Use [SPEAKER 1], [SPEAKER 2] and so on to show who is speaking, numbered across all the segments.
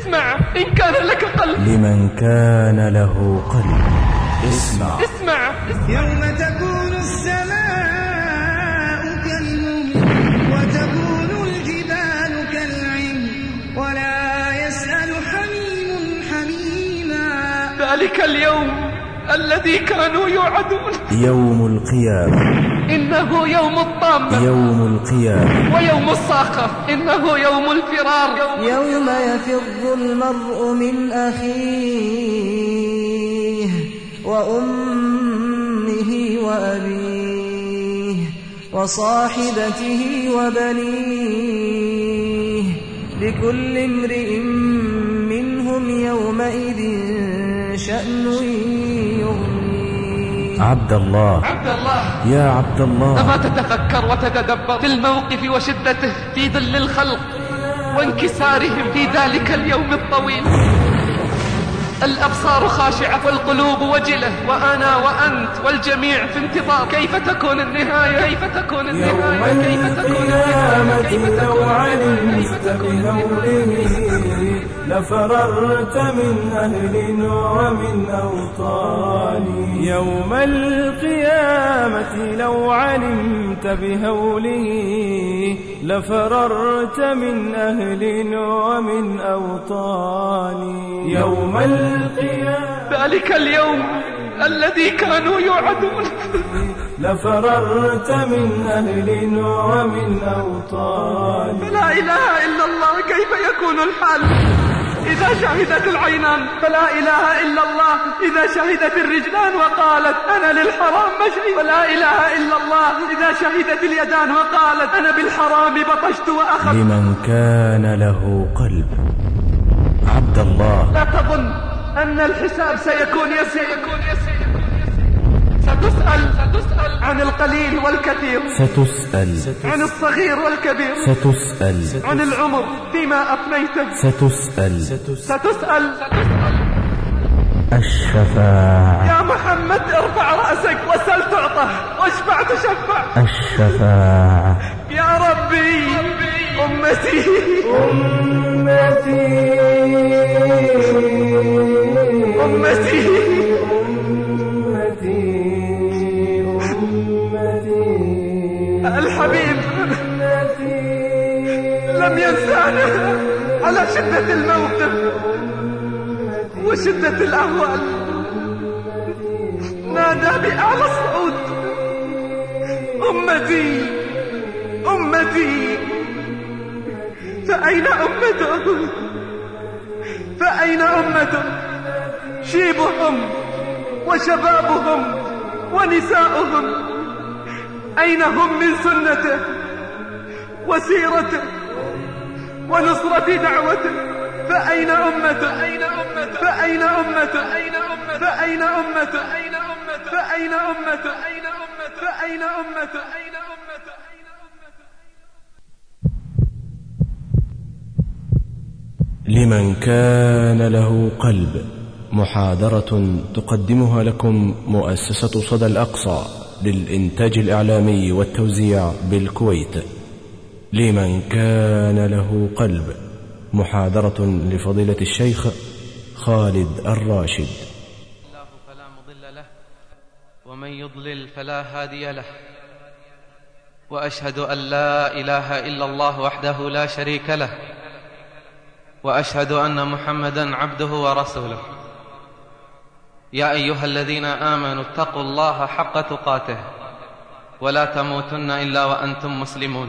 [SPEAKER 1] اسمع إن كان لك قلب
[SPEAKER 2] لمن كان له قلب اسمع
[SPEAKER 1] اسمع, يوم تكون السماء كالهم وتكون الجبال كالعين ولا يسأل حميم حميما
[SPEAKER 2] ذلك اليوم
[SPEAKER 1] الذي كانوا يوعدون
[SPEAKER 2] يوم القيامة
[SPEAKER 1] إنه يوم الطامة
[SPEAKER 2] يوم القيامة
[SPEAKER 1] ويوم الصاخة إنه يوم الفرار يوم يفر المرء من أخيه وأمه
[SPEAKER 2] وأبيه وصاحبته وبنيه لكل امرئ منهم
[SPEAKER 1] يومئذ شأن يغنيه
[SPEAKER 2] عبد الله عبد الله يا عبد الله أما
[SPEAKER 1] تتفكر وتتدبر في الموقف وشدته في ظل الخلق وانكسارهم في ذلك اليوم الطويل الأبصار خاشعة والقلوب وجلة وأنا وأنت والجميع في انتظار كيف تكون النهاية كيف تكون النهاية كيف تكون النهاية
[SPEAKER 2] لو علمت النهاية لفررت من أهل ومن أوطان يوم القيامة لو علمت بهوله لفررت من أهل ومن أوطاني يوم القيامة ذلك اليوم الذي كانوا يعدون لفررت من أهل ومن أوطان
[SPEAKER 1] لا إله إلا الله كيف يكون الحال إذا شهدت العينان فلا إله إلا الله إذا شهدت الرجلان وقالت أنا للحرام مشي فلا إله إلا الله إذا شهدت اليدان وقالت أنا بالحرام بطشت وأخذت
[SPEAKER 2] لمن كان له قلب عبد الله لا
[SPEAKER 1] تظن أن الحساب سيكون يسير, سيكون يسير. ستسأل عن القليل والكثير
[SPEAKER 2] ستسأل عن
[SPEAKER 1] الصغير والكبير
[SPEAKER 2] ستسأل عن
[SPEAKER 1] العمر فيما أفنيته ستسأل ستسأل
[SPEAKER 2] الشفاعة
[SPEAKER 1] يا محمد ارفع رأسك وسل تعطى واشفع تشفع
[SPEAKER 2] الشفاعة
[SPEAKER 1] يا ربي أمتي أمتي على شدة الموقف وشدة الأهوال نادى بأعلى صعود أمتي أمتي فأين أمته فأين أمته شيبهم وشبابهم ونساؤهم أين هم من سنته وسيرته ونصرة دعوته فأين أمته فأين أمته فأين أمته فأين أمته فأين أمته أين أمته فأين أمته أين أمته فأين أمته أين أمته
[SPEAKER 2] لمن كان له قلب محاضرة تقدمها لكم مؤسسة صدى الأقصى للإنتاج الإعلامي والتوزيع بالكويت لمن كان له قلب محاضرة لفضيلة الشيخ خالد الراشد الله فلا مضل
[SPEAKER 1] له ومن يضلل فلا هادي له وأشهد أن لا إله إلا الله وحده لا شريك له وأشهد أن محمدا عبده ورسوله يا أيها الذين آمنوا اتقوا الله حق تقاته ولا تموتن إلا وأنتم مسلمون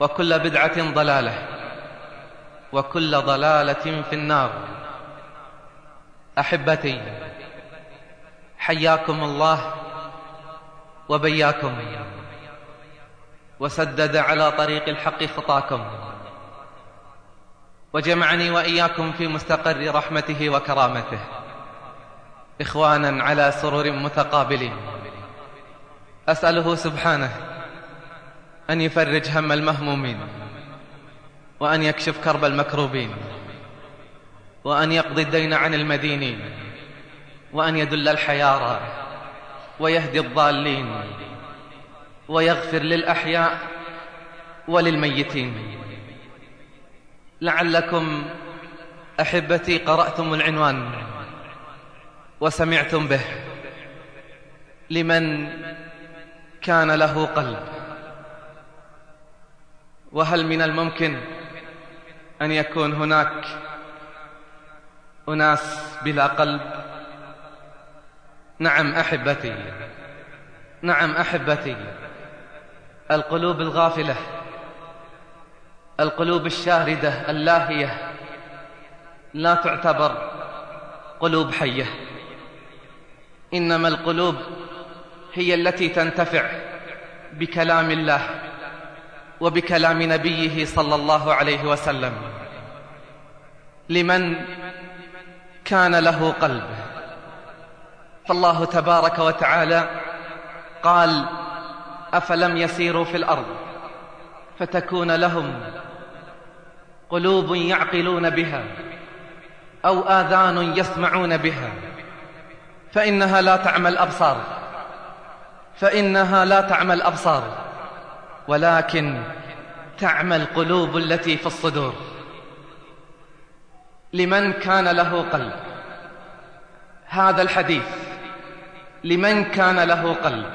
[SPEAKER 1] وكل بدعة ضلالة وكل ضلالة في النار أحبتي حياكم الله وبياكم وسدد على طريق الحق خطاكم وجمعني وإياكم في مستقر رحمته وكرامته إخوانا على سرر متقابلين أسأله سبحانه أن يفرج هم المهمومين وأن يكشف كرب المكروبين وأن يقضي الدين عن المدينين وأن يدل الحيارى ويهدي الضالين ويغفر للأحياء وللميتين لعلكم أحبتي قرأتم العنوان وسمعتم به لمن كان له قلب وهل من الممكن أن يكون هناك أناس بلا قلب نعم أحبتي نعم أحبتي القلوب الغافلة القلوب الشاردة اللاهية لا تعتبر قلوب حية إنما القلوب هي التي تنتفع بكلام الله وبكلام نبيه صلى الله عليه وسلم لمن كان له قلب فالله تبارك وتعالى قال أفلم يسيروا في الأرض فتكون لهم قلوب يعقلون بها أو آذان يسمعون بها فإنها لا تعمى الأبصار فإنها لا تعمى الأبصار ولكن تعمى القلوب التي في الصدور لمن كان له قلب هذا الحديث لمن كان له قلب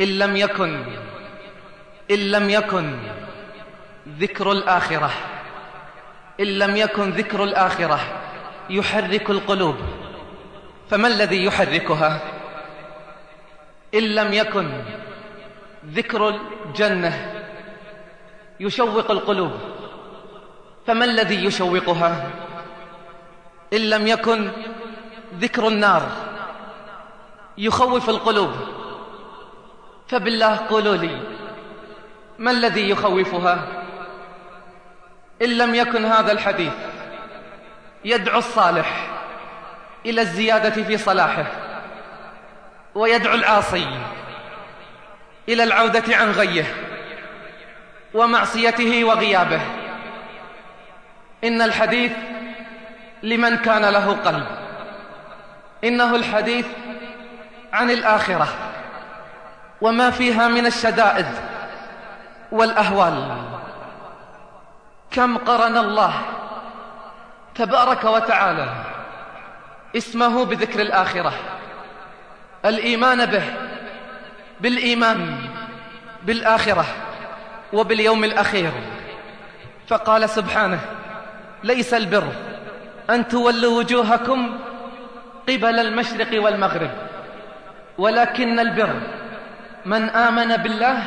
[SPEAKER 1] إن لم يكن إن لم يكن ذكر الآخرة إن لم يكن ذكر الآخرة يحرك القلوب فما الذي يحركها إن لم يكن ذكر الجنة يشوق القلوب فما الذي يشوقها إن لم يكن ذكر النار يخوف القلوب فبالله قولوا لي ما الذي يخوفها إن لم يكن هذا الحديث يدعو الصالح إلى الزيادة في صلاحه ويدعو العاصي إلى العودة عن غيه ومعصيته وغيابه إن الحديث لمن كان له قلب إنه الحديث عن الآخرة وما فيها من الشدائد والأهوال كم قرن الله تبارك وتعالى اسمه بذكر الآخرة الإيمان به بالإيمان بالآخرة وباليوم الأخير فقال سبحانه ليس البر أن تولوا وجوهكم قبل المشرق والمغرب ولكن البر من آمن بالله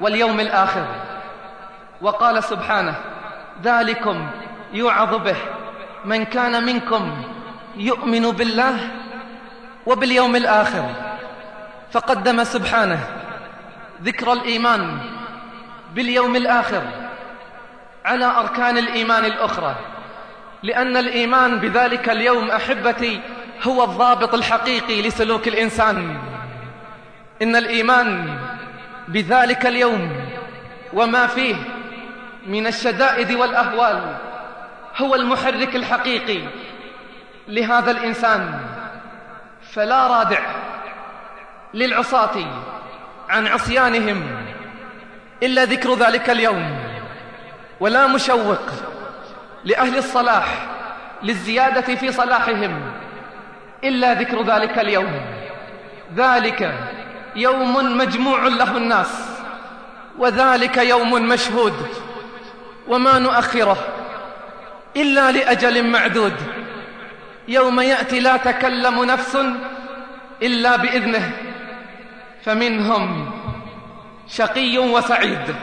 [SPEAKER 1] واليوم الآخر وقال سبحانه ذلكم يوعظ به من كان منكم يؤمن بالله وباليوم الآخر فقدم سبحانه ذكر الإيمان باليوم الآخر على أركان الإيمان الأخرى لأن الإيمان بذلك اليوم أحبتي هو الضابط الحقيقي لسلوك الإنسان إن الإيمان بذلك اليوم وما فيه من الشدائد والأهوال هو المحرك الحقيقي لهذا الإنسان فلا رادع للعصاة عن عصيانهم إلا ذكر ذلك اليوم ولا مشوق لأهل الصلاح للزيادة في صلاحهم إلا ذكر ذلك اليوم ذلك يوم مجموع له الناس وذلك يوم مشهود وما نؤخره إلا لأجل معدود يوم يأتي لا تكلم نفس إلا بإذنه فمنهم شقي وسعيد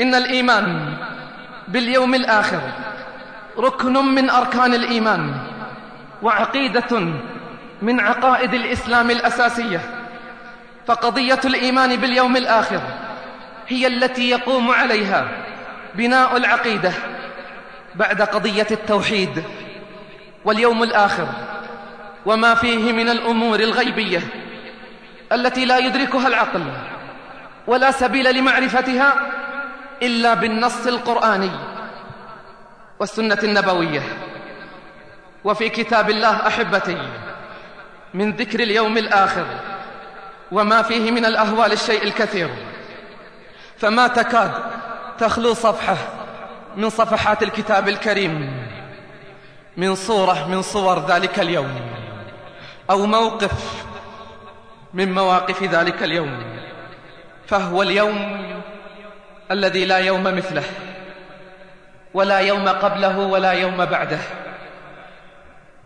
[SPEAKER 1] إن الإيمان باليوم الآخر ركن من أركان الإيمان وعقيدة من عقائد الإسلام الأساسية فقضية الإيمان باليوم الآخر هي التي يقوم عليها بناء العقيدة بعد قضية التوحيد واليوم الآخر وما فيه من الأمور الغيبية التي لا يدركها العقل ولا سبيل لمعرفتها إلا بالنص القرآني والسنة النبوية وفي كتاب الله أحبتي من ذكر اليوم الآخر وما فيه من الأهوال الشيء الكثير فما تكاد تخلو صفحة من صفحات الكتاب الكريم من صورة من صور ذلك اليوم أو موقف من مواقف ذلك اليوم فهو اليوم الذي لا يوم مثله ولا يوم قبله ولا يوم بعده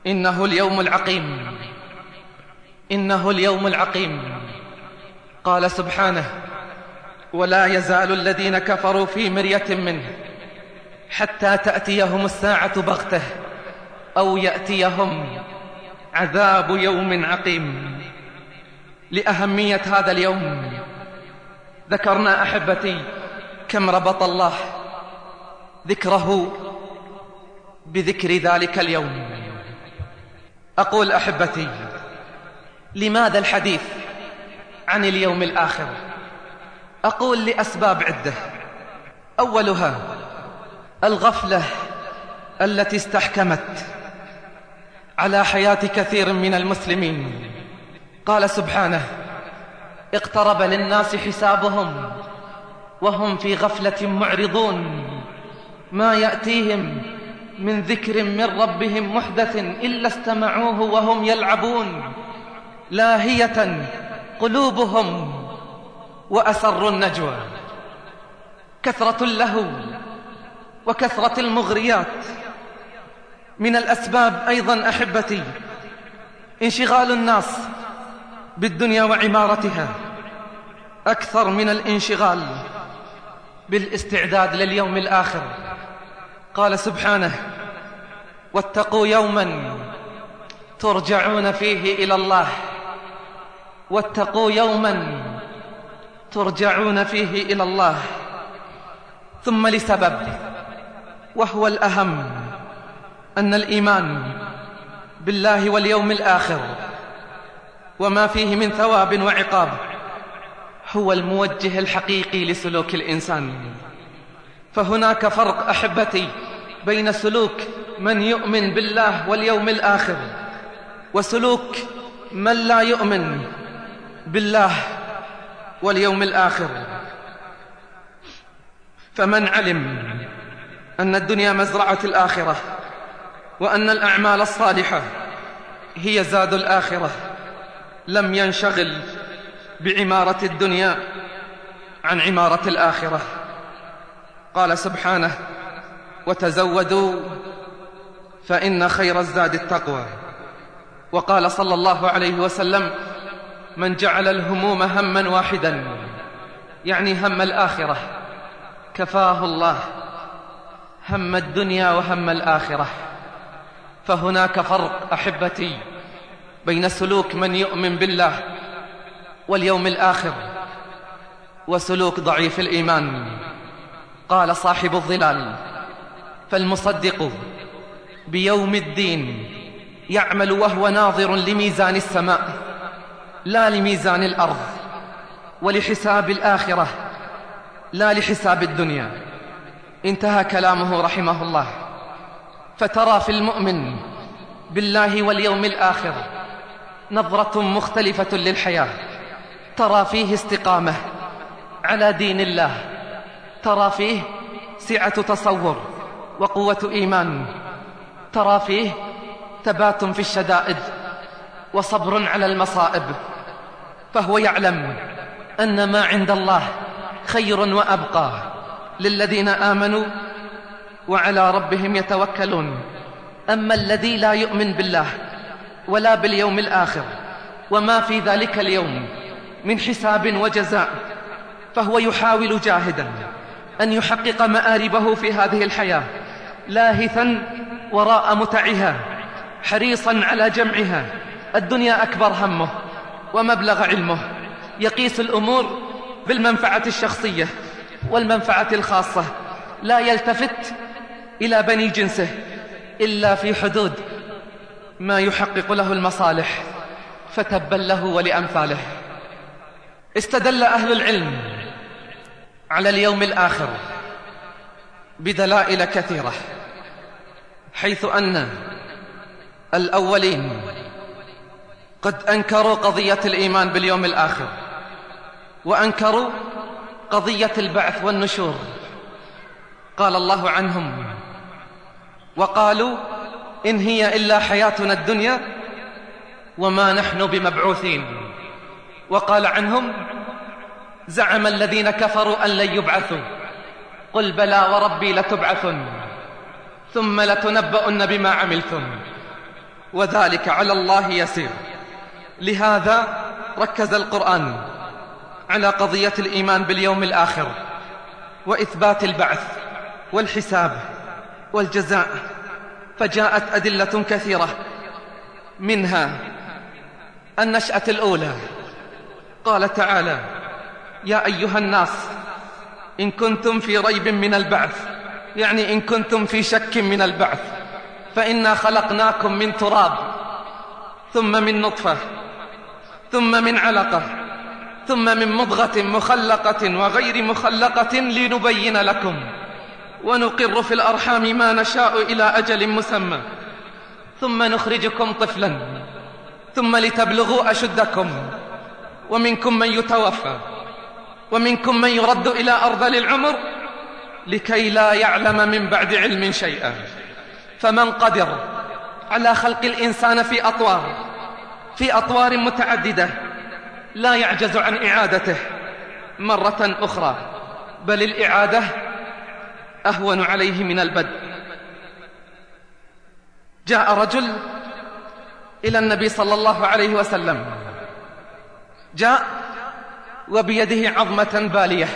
[SPEAKER 1] إنه اليوم العقيم إنه اليوم العقيم قال سبحانه ولا يزال الذين كفروا في مرية منه حتى تأتيهم الساعة بغته أو يأتيهم عذاب يوم عقيم لأهمية هذا اليوم ذكرنا أحبتي كم ربط الله ذكره بذكر ذلك اليوم أقول أحبتي لماذا الحديث عن اليوم الآخر أقول لأسباب عدة أولها الغفلة التي استحكمت على حياة كثير من المسلمين قال سبحانه اقترب للناس حسابهم وهم في غفلة معرضون ما يأتيهم من ذكر من ربهم محدث إلا استمعوه وهم يلعبون لاهية قلوبهم وأسر النجوى كثرة اللهو وكثرة المغريات من الأسباب أيضا أحبتي انشغال الناس بالدنيا وعمارتها أكثر من الانشغال بالاستعداد لليوم الآخر قال سبحانه واتقوا يوما ترجعون فيه إلى الله واتقوا يوما ترجعون فيه إلى الله ثم لسبب وهو الأهم أن الإيمان بالله واليوم الآخر وما فيه من ثواب وعقاب هو الموجه الحقيقي لسلوك الإنسان فهناك فرق أحبتي بين سلوك من يؤمن بالله واليوم الآخر وسلوك من لا يؤمن بالله واليوم الآخر فمن علم أن الدنيا مزرعة الآخرة وأن الأعمال الصالحة هي زاد الآخرة لم ينشغل بعمارة الدنيا عن عمارة الآخرة قال سبحانه وتزودوا فإن خير الزاد التقوى وقال صلى الله عليه وسلم من جعل الهموم هما واحدا يعني هم الآخرة كفاه الله هم الدنيا وهم الآخرة فهناك فرق أحبتي بين سلوك من يؤمن بالله واليوم الآخر وسلوك ضعيف الإيمان قال صاحب الظلال فالمصدق بيوم الدين يعمل وهو ناظر لميزان السماء لا لميزان الأرض ولحساب الآخرة لا لحساب الدنيا انتهى كلامه رحمه الله فترى في المؤمن بالله واليوم الآخر نظرة مختلفة للحياة ترى فيه استقامة على دين الله ترى فيه سعة تصور وقوة إيمان ترى فيه ثبات في الشدائد وصبر على المصائب فهو يعلم أن ما عند الله خير وأبقى للذين آمنوا وعلى ربهم يتوكلون أما الذي لا يؤمن بالله ولا باليوم الآخر وما في ذلك اليوم من حساب وجزاء فهو يحاول جاهدا أن يحقق مآربه في هذه الحياة لاهثا وراء متعها حريصا على جمعها الدنيا أكبر همه ومبلغ علمه يقيس الأمور بالمنفعة الشخصية والمنفعة الخاصة لا يلتفت إلى بني جنسه إلا في حدود ما يحقق له المصالح فتبا له ولأمثاله استدل أهل العلم على اليوم الآخر بدلائل كثيرة حيث أن الأولين قد أنكروا قضية الإيمان باليوم الآخر وأنكروا قضية البعث والنشور قال الله عنهم وقالوا إن هي إلا حياتنا الدنيا وما نحن بمبعوثين وقال عنهم زعم الذين كفروا أن لن يبعثوا قل بلى وربي لتبعثن ثم لتنبؤن بما عملتم وذلك على الله يسير لهذا ركز القرآن على قضية الإيمان باليوم الآخر وإثبات البعث والحساب والجزاء فجاءت أدلة كثيرة منها النشأة الأولى قال تعالى يا أيها الناس إن كنتم في ريب من البعث يعني إن كنتم في شك من البعث فإنا خلقناكم من تراب ثم من نطفة ثم من علقة ثم من مضغة مخلقة وغير مخلقة لنبين لكم ونقر في الأرحام ما نشاء إلى أجل مسمى ثم نخرجكم طفلا ثم لتبلغوا أشدكم ومنكم من يتوفى ومنكم من يرد إلى أرذل العمر لكي لا يعلم من بعد علم شيئا فمن قدر على خلق الإنسان في أطوار في أطوار متعددة لا يعجز عن إعادته مرة أخرى بل الإعادة أهون عليه من البدء جاء رجل إلى النبي صلى الله عليه وسلم جاء وبيده عظمة بالية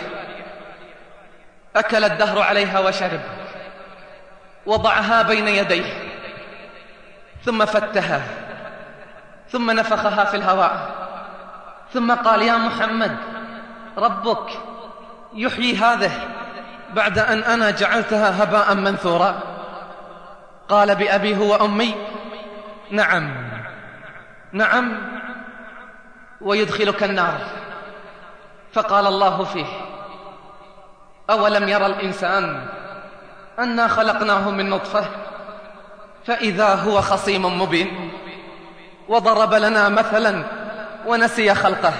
[SPEAKER 1] أكل الدهر عليها وشرب وضعها بين يديه ثم فتها ثم نفخها في الهواء ثم قال يا محمد ربك يحيي هذه بعد أن أنا جعلتها هباء منثورا قال بأبي هو أمي نعم نعم ويدخلك النار فقال الله فيه أولم يرى الإنسان أنا خلقناه من نطفة فإذا هو خصيم مبين وضرب لنا مثلا ونسي خلقه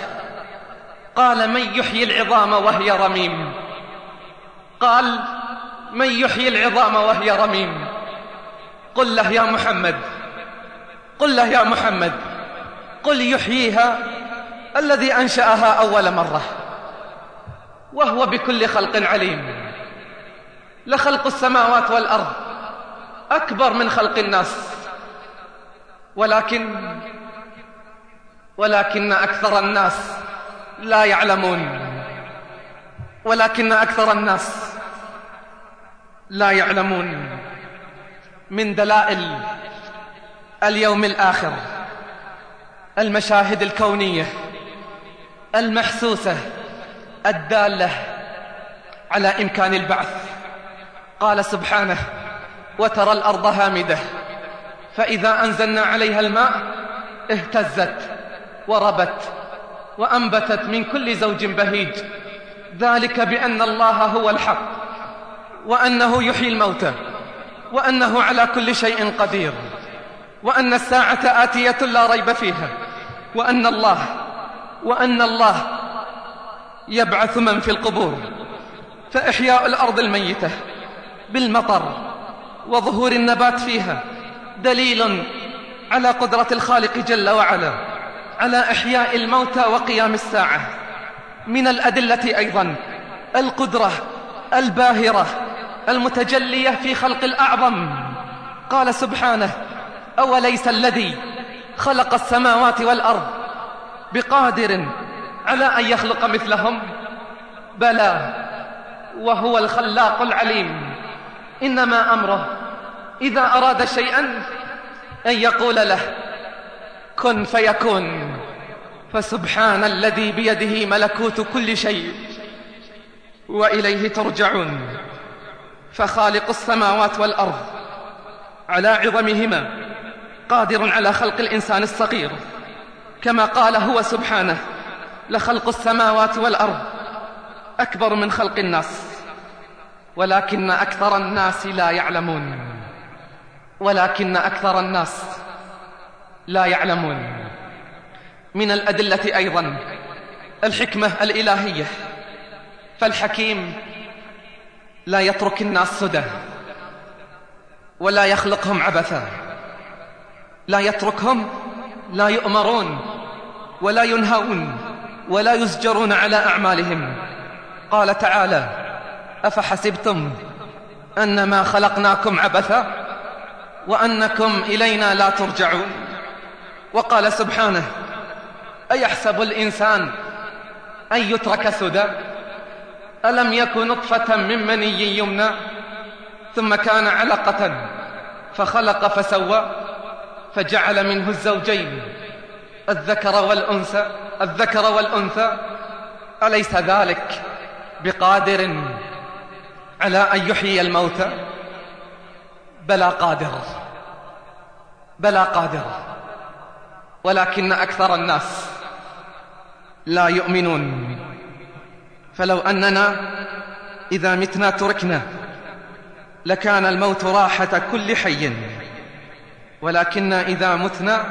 [SPEAKER 1] قال من يحيي العظام وهي رميم قال من يحيي العظام وهي رميم قل له يا محمد قل له يا محمد قل يحييها الذي أنشأها أول مرة وهو بكل خلق عليم لخلق السماوات والأرض أكبر من خلق الناس ولكن ولكن أكثر الناس لا يعلمون ولكن أكثر الناس لا يعلمون من دلائل اليوم الآخر المشاهد الكونية المحسوسة الدالة على إمكان البعث قال سبحانه وترى الأرض هامدة فإذا أنزلنا عليها الماء اهتزت وربت وأنبتت من كل زوج بهيج ذلك بأن الله هو الحق وأنه يحيي الموتى وأنه على كل شيء قدير وأن الساعة آتية لا ريب فيها وأن الله وأن الله يبعث من في القبور فإحياء الأرض الميتة بالمطر وظهور النبات فيها دليل على قدرة الخالق جل وعلا على إحياء الموتى وقيام الساعة من الأدلة أيضا القدرة الباهرة المتجلية في خلق الأعظم قال سبحانه أوليس الذي خلق السماوات والأرض بقادر على أن يخلق مثلهم بلى وهو الخلاق العليم إنما أمره إذا أراد شيئا أن يقول له كن فيكون فسبحان الذي بيده ملكوت كل شيء وإليه ترجعون فخالق السماوات والأرض على عظمهما قادر على خلق الإنسان الصغير كما قال هو سبحانه لخلق السماوات والأرض أكبر من خلق الناس ولكن أكثر الناس لا يعلمون ولكن أكثر الناس لا يعلمون من الأدلة أيضا الحكمة الإلهية فالحكيم لا يترك الناس سدى ولا يخلقهم عبثا لا يتركهم لا يؤمرون ولا ينهون ولا يزجرون على أعمالهم قال تعالى أفحسبتم أنما خلقناكم عبثا وأنكم إلينا لا ترجعون وقال سبحانه أيحسب الإنسان أن يترك سدى ألم يك نطفة من مني يمنى ثم كان علقة فخلق فسوى فجعل منه الزوجين الذكر والأنثى الذكر والأنثى أليس ذلك بقادر على أن يحيي الموتى بلا قادر بلا قادر ولكن أكثر الناس لا يؤمنون فلو أننا إذا متنا تركنا لكان الموت راحة كل حي ولكن إذا متنا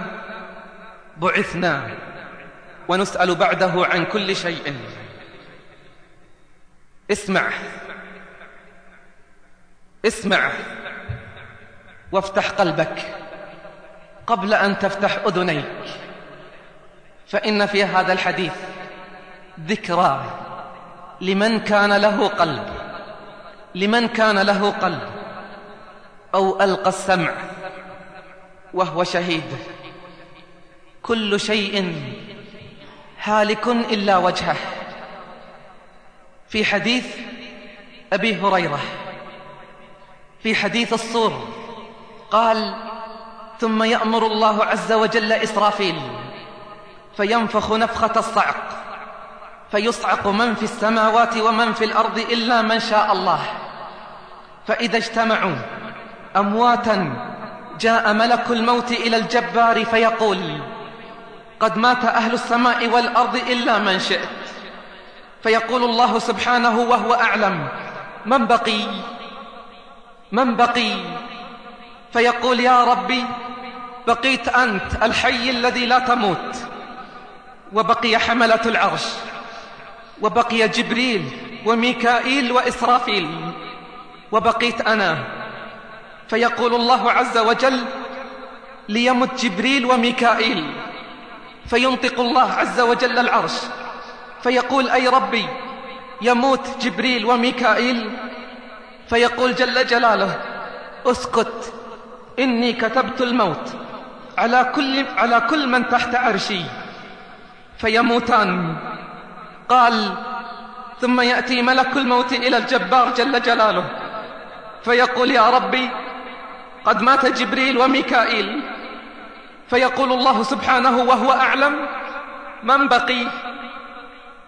[SPEAKER 1] بعثنا ونسأل بعده عن كل شيء اسمع اسمع وافتح قلبك قبل أن تفتح أذنيك فإن في هذا الحديث ذكرى لمن كان له قلب لمن كان له قلب أو ألقى السمع وهو شهيد كل شيء هالك إلا وجهه في حديث أبي هريرة في حديث الصور قال ثم يأمر الله عز وجل إسرافيل فينفخ نفخة الصعق فيصعق من في السماوات ومن في الأرض إلا من شاء الله فإذا اجتمعوا أمواتا جاء ملك الموت إلى الجبار فيقول قد مات أهل السماء والأرض إلا من شئت فيقول الله سبحانه وهو أعلم من بقي من بقي فيقول يا ربي بقيت أنت الحي الذي لا تموت وبقي حملة العرش وبقي جبريل وميكائيل وإسرافيل وبقيت أنا فيقول الله عز وجل ليمت جبريل وميكائيل فينطق الله عز وجل العرش فيقول أي ربي يموت جبريل وميكائيل فيقول جل جلاله اسكت إني كتبت الموت على كل, على كل من تحت عرشي فيموتان قال ثم يأتي ملك الموت إلى الجبار جل جلاله فيقول يا ربي قد مات جبريل وميكائيل فيقول الله سبحانه وهو أعلم من بقي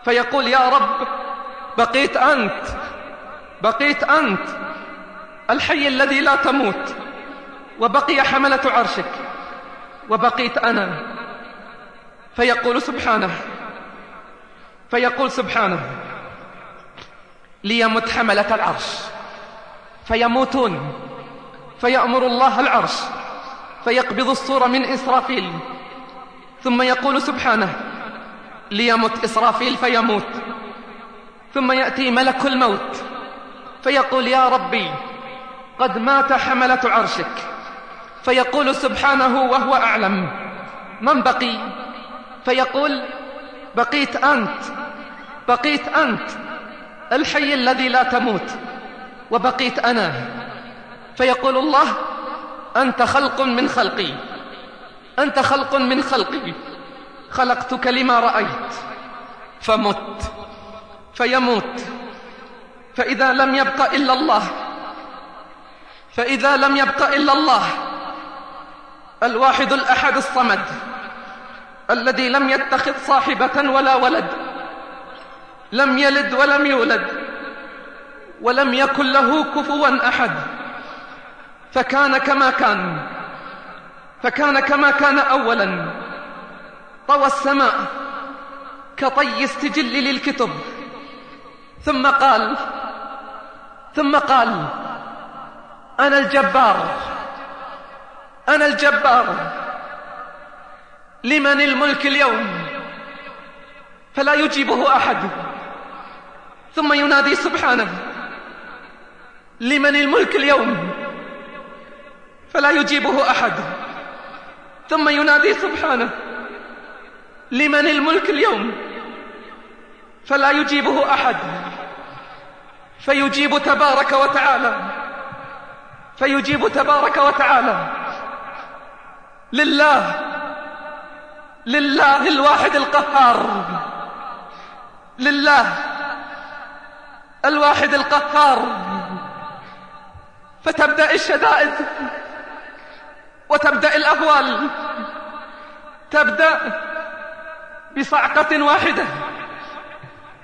[SPEAKER 1] فيقول يا رب بقيت أنت بقيت أنت الحي الذي لا تموت وبقي حملة عرشك وبقيت أنا فيقول سبحانه فيقول سبحانه ليمت حملة العرش فيموتون فيأمر الله العرش فيقبض الصورة من إسرافيل ثم يقول سبحانه ليمت إسرافيل فيموت ثم يأتي ملك الموت فيقول يا ربي قد مات حملة عرشك فيقول سبحانه وهو أعلم من بقي فيقول بقيت أنت بقيت أنت الحي الذي لا تموت وبقيت أنا فيقول الله أنت خلق من خلقي أنت خلق من خلقي خلقتك لما رأيت فمت فيموت فإذا لم يبق إلا الله فإذا لم يبق إلا الله الواحد الأحد الصمد الذي لم يتخذ صاحبة ولا ولد لم يلد ولم يولد ولم يكن له كفوا أحد فكان كما كان فكان كما كان أولا طوى السماء كطي استجل للكتب ثم قال ثم قال أنا الجبار أنا الجبار لمن الملك اليوم فلا يجيبه أحد ثم ينادي سبحانه لمن الملك اليوم فلا يجيبه أحد ثم ينادي سبحانه لمن الملك اليوم فلا يجيبه أحد فيجيب تبارك وتعالى فيجيب تبارك وتعالى لله لله الواحد القهار لله الواحد القهار فتبدأ الشدائد وتبدأ الأهوال تبدأ بصعقة واحدة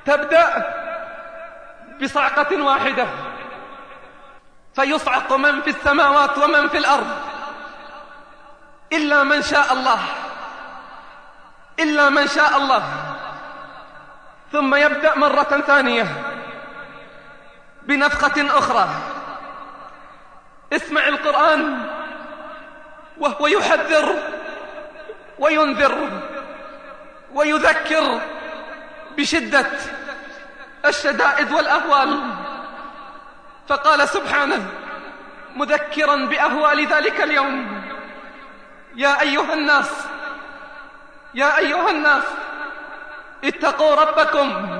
[SPEAKER 1] تبدأ بصعقة واحدة فيصعق من في السماوات ومن في الأرض إلا من شاء الله إلا من شاء الله ثم يبدأ مرة ثانية بنفخة أخرى اسمع القرآن وهو يحذر وينذر ويذكر بشدة الشدائد والأهوال فقال سبحانه مذكرا بأهوال ذلك اليوم يا أيها الناس يا أيها الناس اتقوا ربكم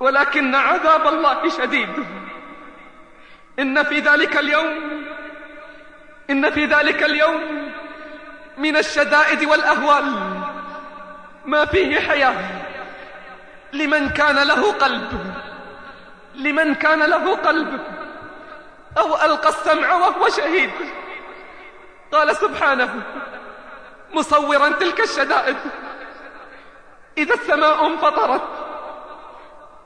[SPEAKER 1] ولكن عذاب الله شديد إن في ذلك اليوم إن في ذلك اليوم من الشدائد والأهوال ما فيه حياة لمن كان له قلب لمن كان له قلب أو ألقى السمع وهو شهيد قال سبحانه مصورا تلك الشدائد إذا السماء انفطرت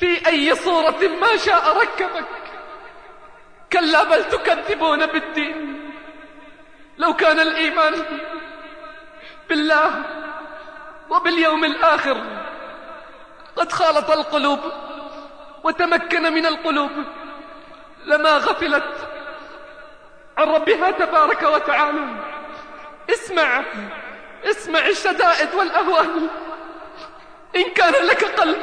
[SPEAKER 1] في أي صورة ما شاء ركبك كلا بل تكذبون بالدين لو كان الإيمان بالله وباليوم الآخر قد خالط القلوب وتمكن من القلوب لما غفلت عن ربها تبارك وتعالى اسمع اسمع الشدائد والأهوال إن كان لك قلب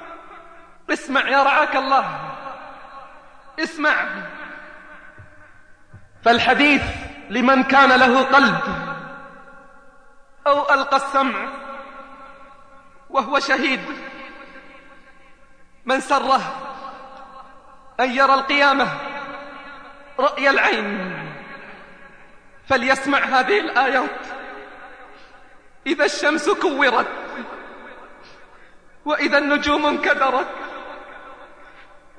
[SPEAKER 1] اسمع يا رعاك الله اسمع فالحديث لمن كان له قلب أو ألقى السمع وهو شهيد من سره أن يرى القيامة رأي العين فليسمع هذه الآيات إذا الشمس كورت وإذا النجوم انكدرت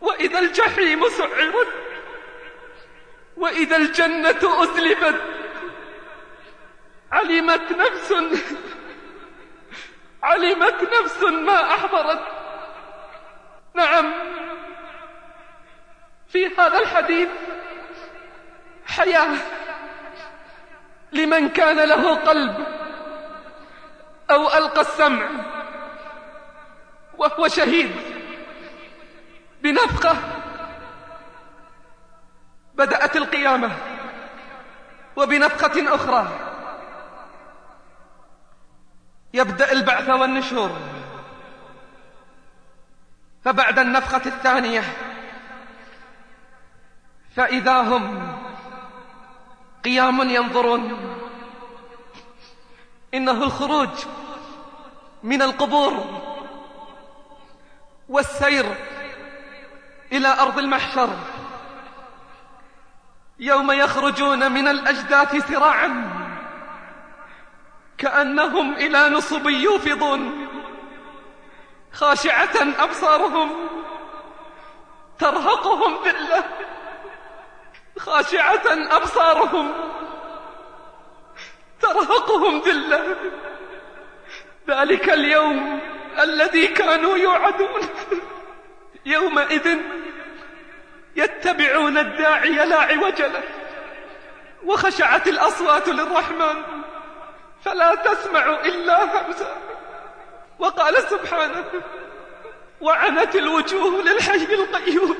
[SPEAKER 1] وإذا الجحيم سعرت وإذا الجنة أزلفت علمت نفس علمت نفس ما أحضرت نعم في هذا الحديث حياة لمن كان له قلب أو ألقى السمع وهو شهيد بنفقة بدأت القيامة وبنفقة أخرى يبدأ البعث والنشور فبعد النفخة الثانية فإذا هم قيام ينظرون إنه الخروج من القبور والسير إلى أرض المحشر يوم يخرجون من الأجداث سراعا كأنهم إلى نصب يوفضون خاشعة أبصارهم ترهقهم ذلة خاشعة أبصارهم ترهقهم ذلة ذلك اليوم الذي كانوا يوعدون يومئذ يتبعون الداعي لا عوج له وخشعت الأصوات للرحمن فلا تسمع إلا همسا وقال سبحانه وعنت الوجوه للحي القيوم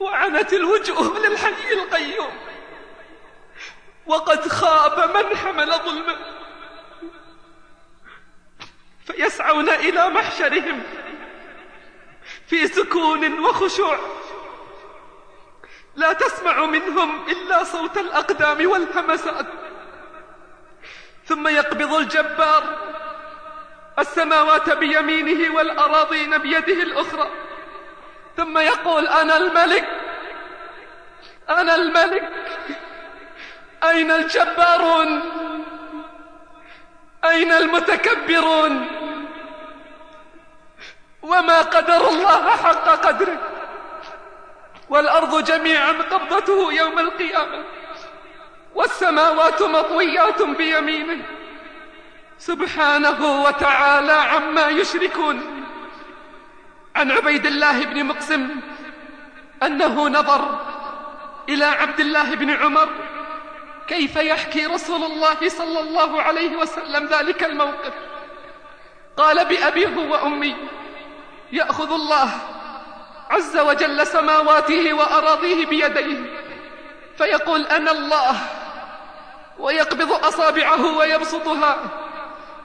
[SPEAKER 1] وعنت الوجوه للحي القيوم وقد خاب من حمل ظلما فيسعون إلى محشرهم في سكون وخشوع لا تسمع منهم إلا صوت الأقدام والهمسات ثم يقبض الجبار السماوات بيمينه والأراضين بيده الأخرى ثم يقول أنا الملك أنا الملك أين الجبارون أين المتكبرون وما قدر الله حق قدره والأرض جميعا قبضته يوم القيامة والسماوات مطويات بيمينه سبحانه وتعالى عما يشركون عن عبيد الله بن مقسم أنه نظر إلى عبد الله بن عمر كيف يحكي رسول الله صلى الله عليه وسلم ذلك الموقف قال بأبيه وأمي يأخذ الله عز وجل سماواته وأراضيه بيديه فيقول أنا الله ويقبض أصابعه ويبسطها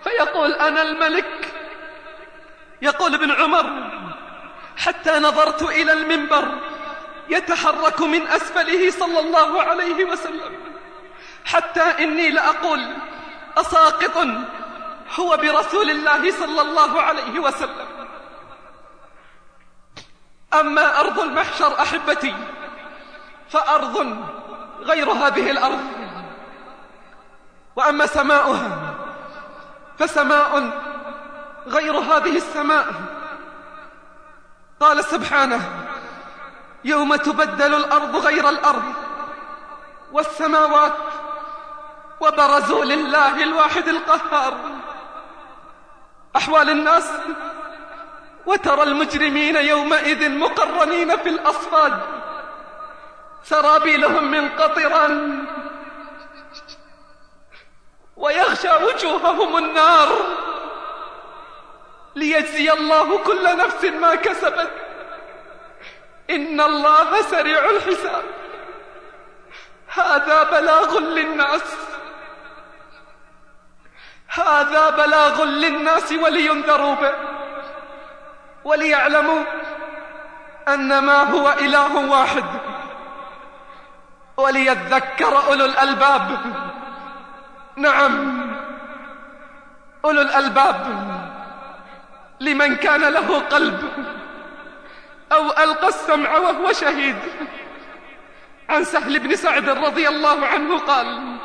[SPEAKER 1] فيقول أنا الملك يقول ابن عمر حتى نظرت إلى المنبر يتحرك من أسفله صلى الله عليه وسلم حتى إني لأقول أساقط هو برسول الله صلى الله عليه وسلم أما أرض المحشر أحبتي فأرض غير هذه الأرض وأما سماؤها فسماء غير هذه السماء قال سبحانه يوم تبدل الأرض غير الأرض والسماوات وبرزوا لله الواحد القهار أحوال الناس وترى المجرمين يومئذ مقرنين في الأصفاد سرابيلهم من قطران ويخشى وجوههم النار ليجزي الله كل نفس ما كسبت إن الله سريع الحساب هذا بلاغ للناس هذا بلاغ للناس ولينذروا به وليعلموا أن ما هو إله واحد وليذكر أولو الألباب نعم أولو الألباب لمن كان له قلب أو ألقى السمع وهو شهيد عن سهل بن سعد رضي الله عنه قال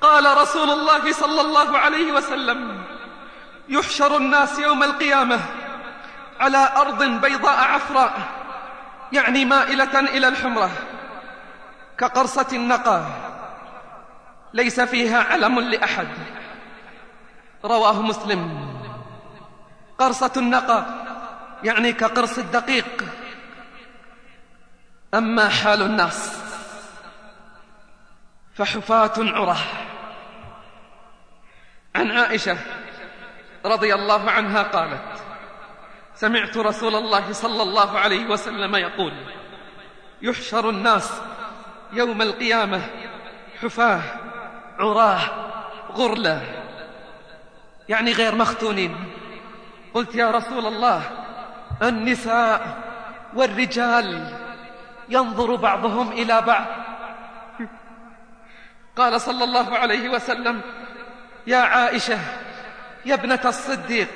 [SPEAKER 1] قال رسول الله صلى الله عليه وسلم يحشر الناس يوم القيامة على أرض بيضاء عفراء يعني مائلة إلى الحمرة كقرصة النقى ليس فيها علم لأحد رواه مسلم قرصة النقى يعني كقرص الدقيق أما حال الناس فحفاة عرى عن عائشة رضي الله عنها قالت سمعت رسول الله صلى الله عليه وسلم يقول يحشر الناس يوم القيامة حفاه عراه غرلا يعني غير مختونين قلت يا رسول الله النساء والرجال ينظر بعضهم إلى بعض قال صلى الله عليه وسلم يا عائشة يا ابنة الصديق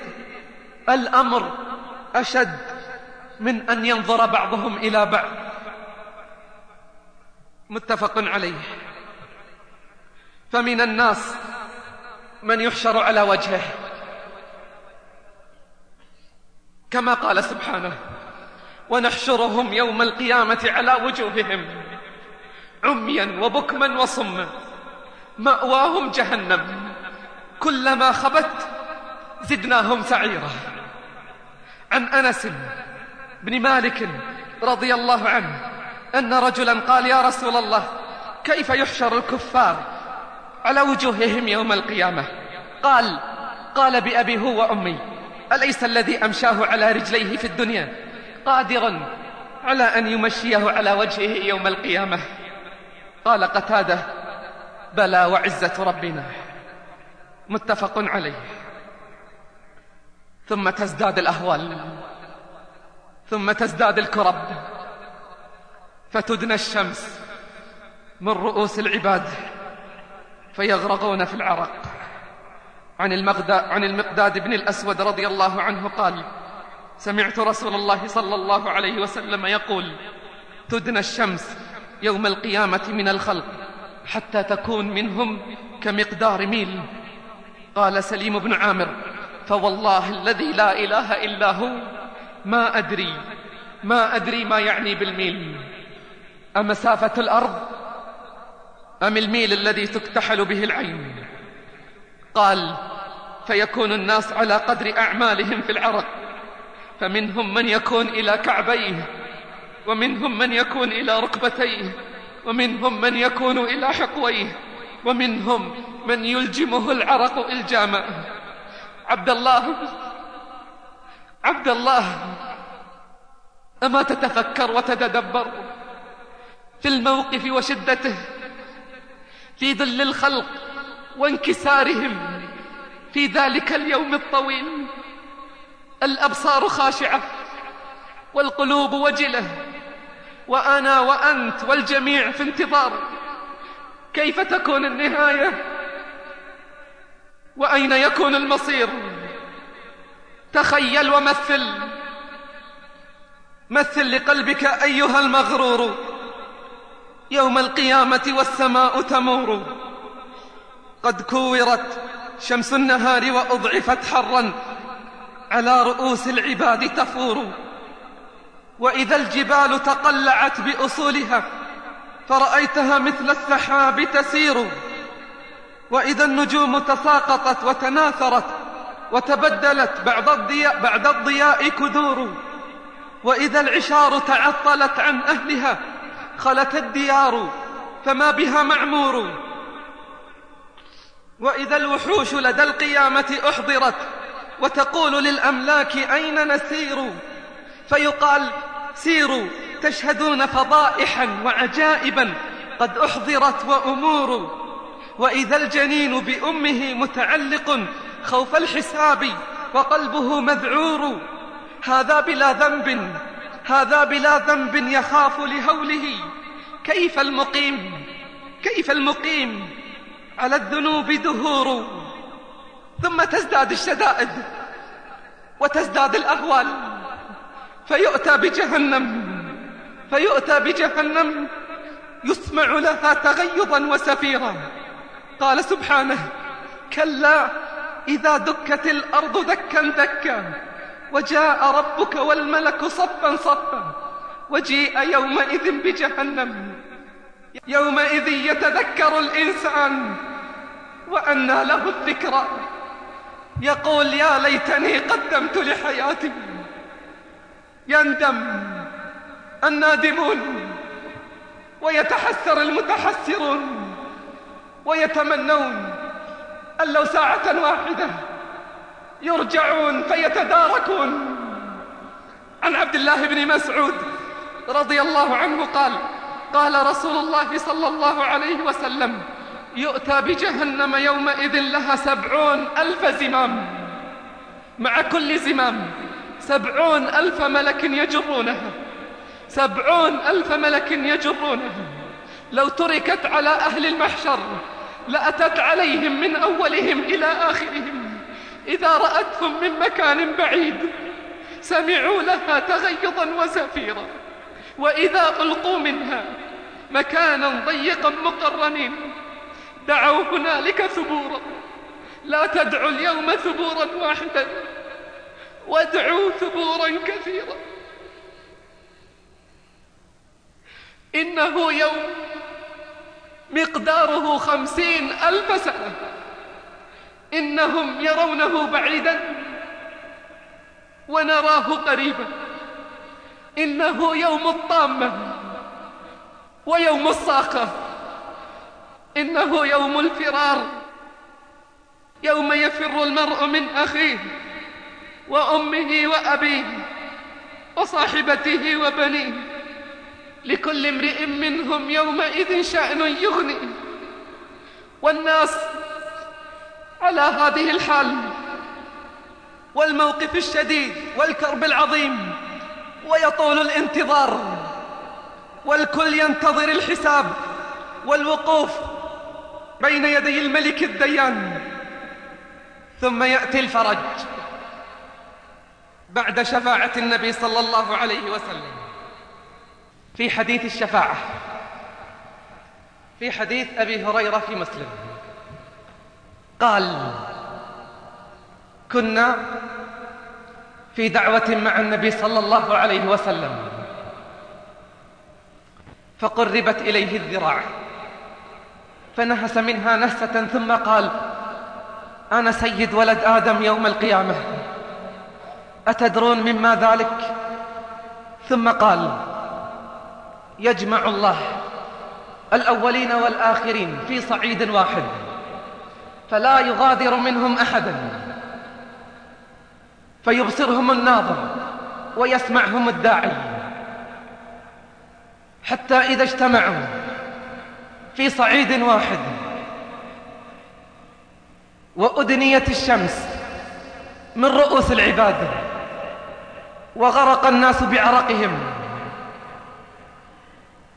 [SPEAKER 1] الأمر أشد من أن ينظر بعضهم إلى بعض متفق عليه فمن الناس من يحشر على وجهه كما قال سبحانه ونحشرهم يوم القيامة على وجوههم عميا وبكما وصما مأواهم جهنم كلما خبت زدناهم سعيرا عن أنس بن مالك رضي الله عنه أن رجلا قال يا رسول الله كيف يحشر الكفار على وجوههم يوم القيامة قال قال بأبي هو وأمي أليس الذي أمشاه على رجليه في الدنيا قادر على أن يمشيه على وجهه يوم القيامة قال قتاده بلى وعزة ربنا متفق عليه ثم تزداد الأهوال ثم تزداد الكرب فتدنى الشمس من رؤوس العباد فيغرقون في العرق عن, المغدا عن المقداد بن الأسود رضي الله عنه قال سمعت رسول الله صلى الله عليه وسلم يقول تدنى الشمس يوم القيامة من الخلق حتى تكون منهم كمقدار ميل قال سليم بن عامر فوالله الذي لا إله إلا هو ما أدري ما أدري ما يعني بالميل أمسافة الأرض أم الميل الذي تكتحل به العين قال فيكون الناس على قدر أعمالهم في العرق فمنهم من يكون إلى كعبيه ومنهم من يكون إلى ركبتيه ومنهم من يكون إلى حقويه ومنهم من يلجمه العرق إلجامه عبد الله عبد الله أما تتفكر وتتدبر في الموقف وشدته في ظل الخلق وانكسارهم في ذلك اليوم الطويل الأبصار خاشعة والقلوب وجلة وأنا وأنت والجميع في انتظار كيف تكون النهاية؟ وأين يكون المصير تخيل ومثل مثل لقلبك أيها المغرور يوم القيامة والسماء تمور قد كورت شمس النهار وأضعفت حرا على رؤوس العباد تفور وإذا الجبال تقلعت بأصولها فرأيتها مثل السحاب تسير وإذا النجوم تساقطت وتناثرت وتبدلت بعد الضياء, بعد الضياء كدور وإذا العشار تعطلت عن أهلها خلت الديار فما بها معمور وإذا الوحوش لدى القيامة أحضرت وتقول للأملاك أين نسير فيقال سيروا تشهدون فضائحا وعجائبا قد أحضرت وأمور وإذا الجنين بأمه متعلق خوف الحساب وقلبه مذعور هذا بلا ذنب هذا بلا ذنب يخاف لهوله كيف المقيم كيف المقيم على الذنوب دهور ثم تزداد الشدائد وتزداد الأهوال فيؤتى بجهنم فيؤتى بجهنم يسمع لها تغيظا وسفيرا قال سبحانه كلا إذا دكت الأرض دكا دكا وجاء ربك والملك صفا صفا وجيء يومئذ بجهنم يومئذ يتذكر الإنسان وأنى له الذكرى يقول يا ليتني قدمت لحياتي يندم النادمون ويتحسر المتحسرون ويتمنون أن لو ساعة واحدة يرجعون فيتداركون عن عبد الله بن مسعود رضي الله عنه قال قال رسول الله صلى الله عليه وسلم يؤتى بجهنم يومئذ لها سبعون ألف زمام مع كل زمام سبعون ألف ملك يجرونها سبعون ألف ملك يجرونها لو تركت على أهل المحشر لأتت عليهم من أولهم إلى آخرهم إذا رأتهم من مكان بعيد سمعوا لها تغيظا وزفيرا وإذا ألقوا منها مكانا ضيقا مقرنين دعوا هنالك ثبورا لا تدعوا اليوم ثبورا واحدا وادعوا ثبورا كثيرا إنه يوم مقداره خمسين ألف سنة إنهم يرونه بعيدا ونراه قريبا إنه يوم الطامة ويوم الصاقة إنه يوم الفرار يوم يفر المرء من أخيه وأمه وأبيه وصاحبته وبنيه لكل امرئ منهم يومئذ شأن يغني والناس على هذه الحال والموقف الشديد والكرب العظيم ويطول الانتظار والكل ينتظر الحساب والوقوف بين يدي الملك الديان ثم يأتي الفرج بعد شفاعة النبي صلى الله عليه وسلم في حديث الشفاعة في حديث أبي هريرة في مسلم قال كنا في دعوة مع النبي صلى الله عليه وسلم فقربت إليه الذراع فنهس منها نهسة ثم قال أنا سيد ولد آدم يوم القيامة أتدرون مما ذلك ثم قال يجمع الله الأولين والآخرين في صعيد واحد فلا يغادر منهم أحدا فيبصرهم الناظر ويسمعهم الداعي حتى إذا اجتمعوا في صعيد واحد وأدنيت الشمس من رؤوس العباد وغرق الناس بعرقهم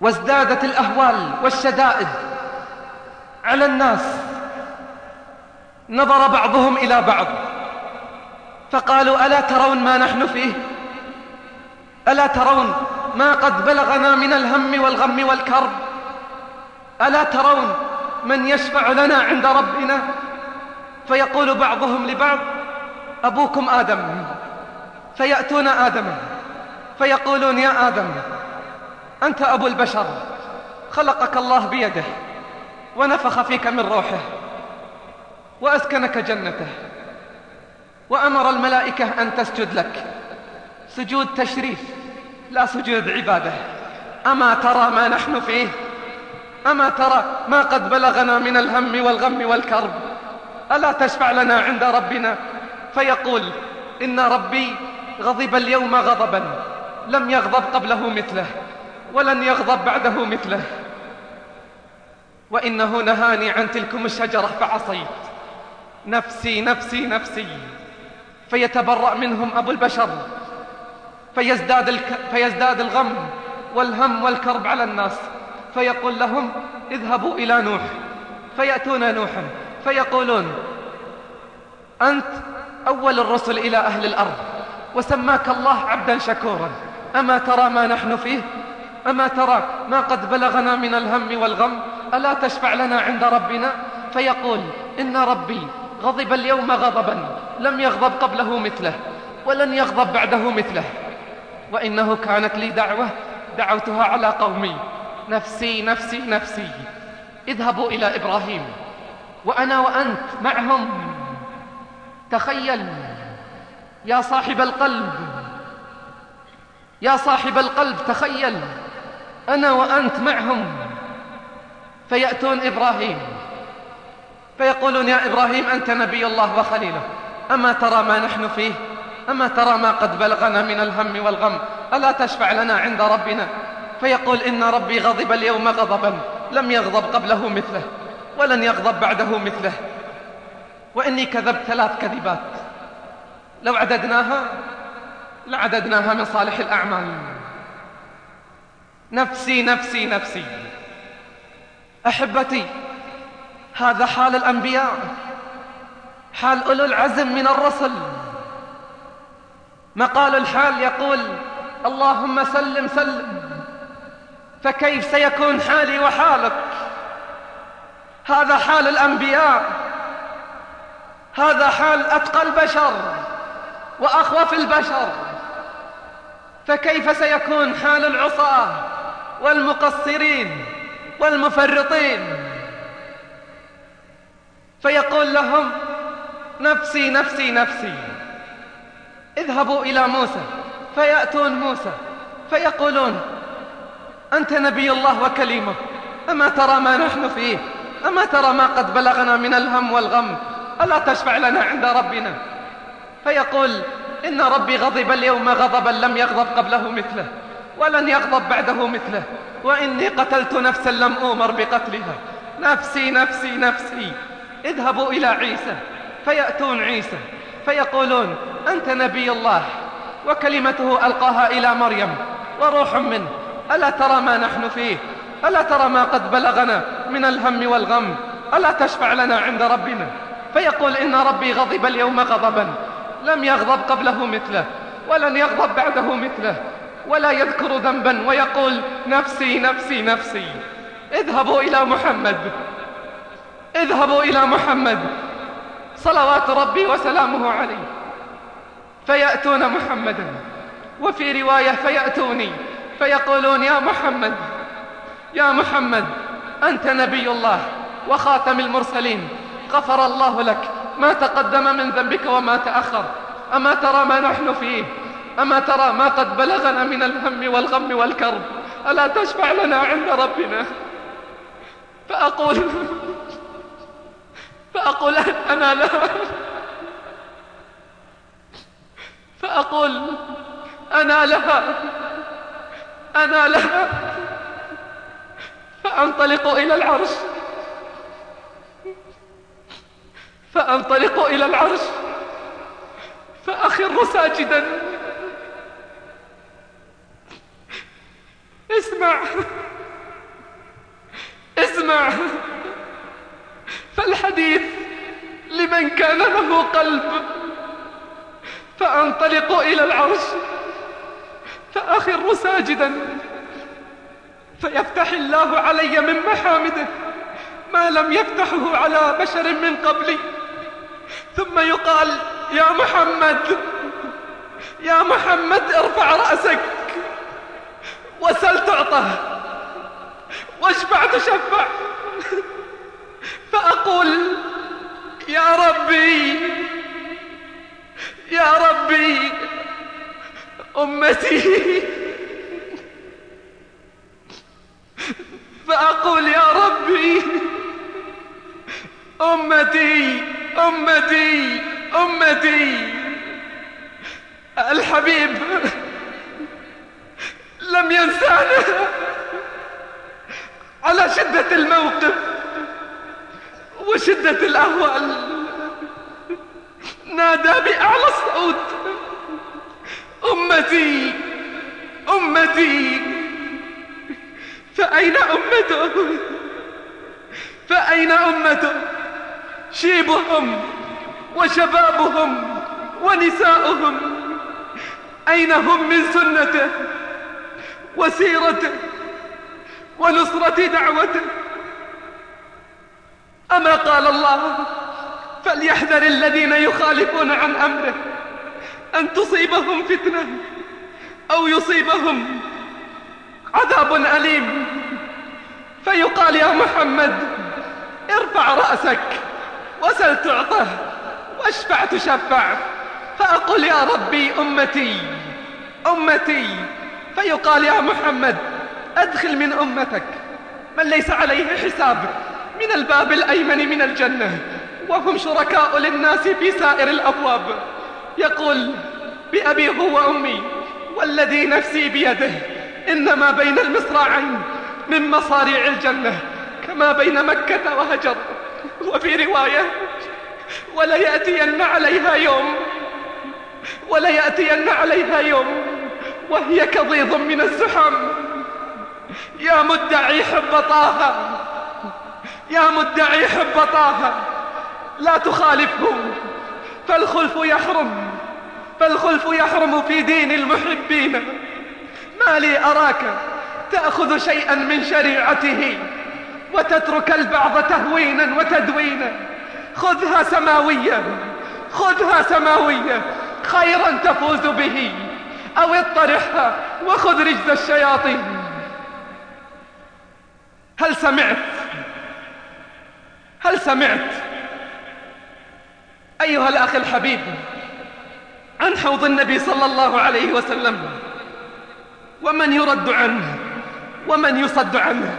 [SPEAKER 1] وازدادت الأهوال والشدائد على الناس نظر بعضهم إلى بعض فقالوا ألا ترون ما نحن فيه ألا ترون ما قد بلغنا من الهم والغم والكرب ألا ترون من يشفع لنا عند ربنا فيقول بعضهم لبعض أبوكم آدم فيأتون آدم فيقولون يا آدم أنت أبو البشر خلقك الله بيده ونفخ فيك من روحه وأسكنك جنته وأمر الملائكة أن تسجد لك سجود تشريف لا سجود عبادة أما ترى ما نحن فيه أما ترى ما قد بلغنا من الهم والغم والكرب ألا تشفع لنا عند ربنا فيقول إن ربي غضب اليوم غضبا لم يغضب قبله مثله ولن يغضب بعده مثله وإنه نهاني عن تلكم الشجرة فعصيت نفسي نفسي نفسي فيتبرأ منهم أبو البشر فيزداد, الك... فيزداد الغم والهم والكرب على الناس فيقول لهم اذهبوا إلى نوح فيأتون نوحا فيقولون أنت أول الرسل إلى أهل الأرض وسماك الله عبدا شكورا أما ترى ما نحن فيه أما ترى ما قد بلغنا من الهم والغم ألا تشفع لنا عند ربنا فيقول إن ربي غضب اليوم غضبا لم يغضب قبله مثله ولن يغضب بعده مثله وإنه كانت لي دعوة دعوتها على قومي نفسي نفسي نفسي اذهبوا إلى إبراهيم وأنا وأنت معهم تخيل يا صاحب القلب يا صاحب القلب تخيل أنا وأنت معهم فيأتون إبراهيم فيقولون يا إبراهيم أنت نبي الله وخليله أما ترى ما نحن فيه أما ترى ما قد بلغنا من الهم والغم ألا تشفع لنا عند ربنا فيقول إن ربي غضب اليوم غضبا لم يغضب قبله مثله ولن يغضب بعده مثله وإني كذبت ثلاث كذبات لو عددناها لعددناها من صالح الأعمال نفسي نفسي نفسي أحبتي هذا حال الأنبياء حال أولو العزم من الرسل مقال الحال يقول اللهم سلم سلم فكيف سيكون حالي وحالك هذا حال الأنبياء هذا حال أتقى البشر وأخوف البشر فكيف سيكون حال العصاه والمقصرين والمفرطين فيقول لهم نفسي نفسي نفسي اذهبوا إلى موسى فيأتون موسى فيقولون أنت نبي الله وكليمه أما ترى ما نحن فيه أما ترى ما قد بلغنا من الهم والغم ألا تشفع لنا عند ربنا فيقول إن ربي غضب اليوم غضبا لم يغضب قبله مثله ولن يغضب بعده مثله وإني قتلت نفسا لم أمر بقتلها نفسي نفسي نفسي اذهبوا إلى عيسى فيأتون عيسى فيقولون أنت نبي الله وكلمته ألقاها إلى مريم وروح منه ألا ترى ما نحن فيه ألا ترى ما قد بلغنا من الهم والغم ألا تشفع لنا عند ربنا فيقول إن ربي غضب اليوم غضبا لم يغضب قبله مثله ولن يغضب بعده مثله ولا يذكر ذنبا ويقول نفسي نفسي نفسي اذهبوا إلى محمد اذهبوا إلى محمد صلوات ربي وسلامه عليه فيأتون محمدا وفي رواية فيأتوني فيقولون يا محمد يا محمد أنت نبي الله وخاتم المرسلين غفر الله لك ما تقدم من ذنبك وما تأخر أما ترى ما نحن فيه أما ترى ما قد بلغنا من الهم والغم والكرب ألا تشفع لنا عند ربنا فأقول فأقول أنا لا فأقول أنا لها أنا لها فأنطلق إلى العرش فأنطلق إلى العرش فأخر ساجداً اسمع اسمع فالحديث لمن كان له قلب فأنطلق إلى العرش فأخر ساجدا فيفتح الله علي من محامده ما لم يفتحه على بشر من قبلي ثم يقال يا محمد يا محمد ارفع رأسك وسل تعطى واشبع تشبع فأقول يا ربي يا ربي أمتي فأقول يا ربي أمتي أمتي أمتي الحبيب لم ينساني على شدة الموقف وشدة الأهوال نادى بأعلى صوت أمتي أمتي فأين أمته فأين أمته شيبهم وشبابهم ونساؤهم أين هم من سنته وسيرته ونصرة دعوته أما قال الله فليحذر الذين يخالفون عن أمره أن تصيبهم فتنة أو يصيبهم عذاب أليم فيقال يا محمد ارفع رأسك وسل تعطه واشفع تشفع فأقول يا ربي أمتي أمتي فيقال يا محمد أدخل من أمتك من ليس عليه حساب من الباب الأيمن من الجنة وهم شركاء للناس في سائر الأبواب يقول بأبي هو وأمي والذي نفسي بيده إنما بين المصراعين من مصاريع الجنة كما بين مكة وهجر وفي رواية وليأتين عليها يوم وليأتين عليها يوم وهي كضيض من الزحم يا مدعي حب طه يا مدعي حب طه لا تخالفه فالخلف يحرم فالخلف يحرم في دين المحبين ما لي أراك تأخذ شيئا من شريعته وتترك البعض تهوينا وتدوينا خذها سماوية خذها سماوية خيرا تفوز به أو اطرحها وخذ رجز الشياطين هل سمعت هل سمعت أيها الأخ الحبيب عن حوض النبي صلى الله عليه وسلم ومن يرد عنه ومن يصد عنه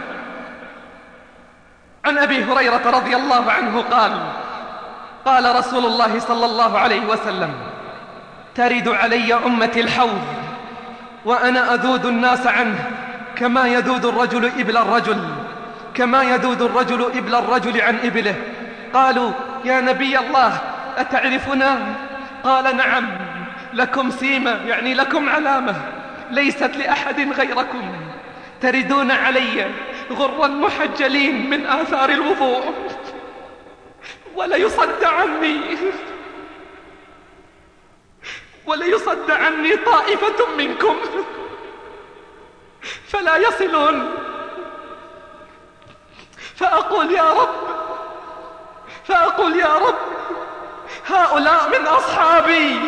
[SPEAKER 1] عن أبي هريرة رضي الله عنه قال قال رسول الله صلى الله عليه وسلم ترد علي أمتي الحوض وأنا أذود الناس عنه كما يذود الرجل إبل الرجل كما يذود الرجل إبل الرجل عن إبله قالوا يا نبي الله أتعرفنا قال نعم لكم سيمة يعني لكم علامة ليست لأحد غيركم تردون علي غرا محجلين من آثار الوضوء ولا يصد عني وليصد عني طائفة منكم فلا يصلون فأقول يا رب فأقول يا رب هؤلاء من أصحابي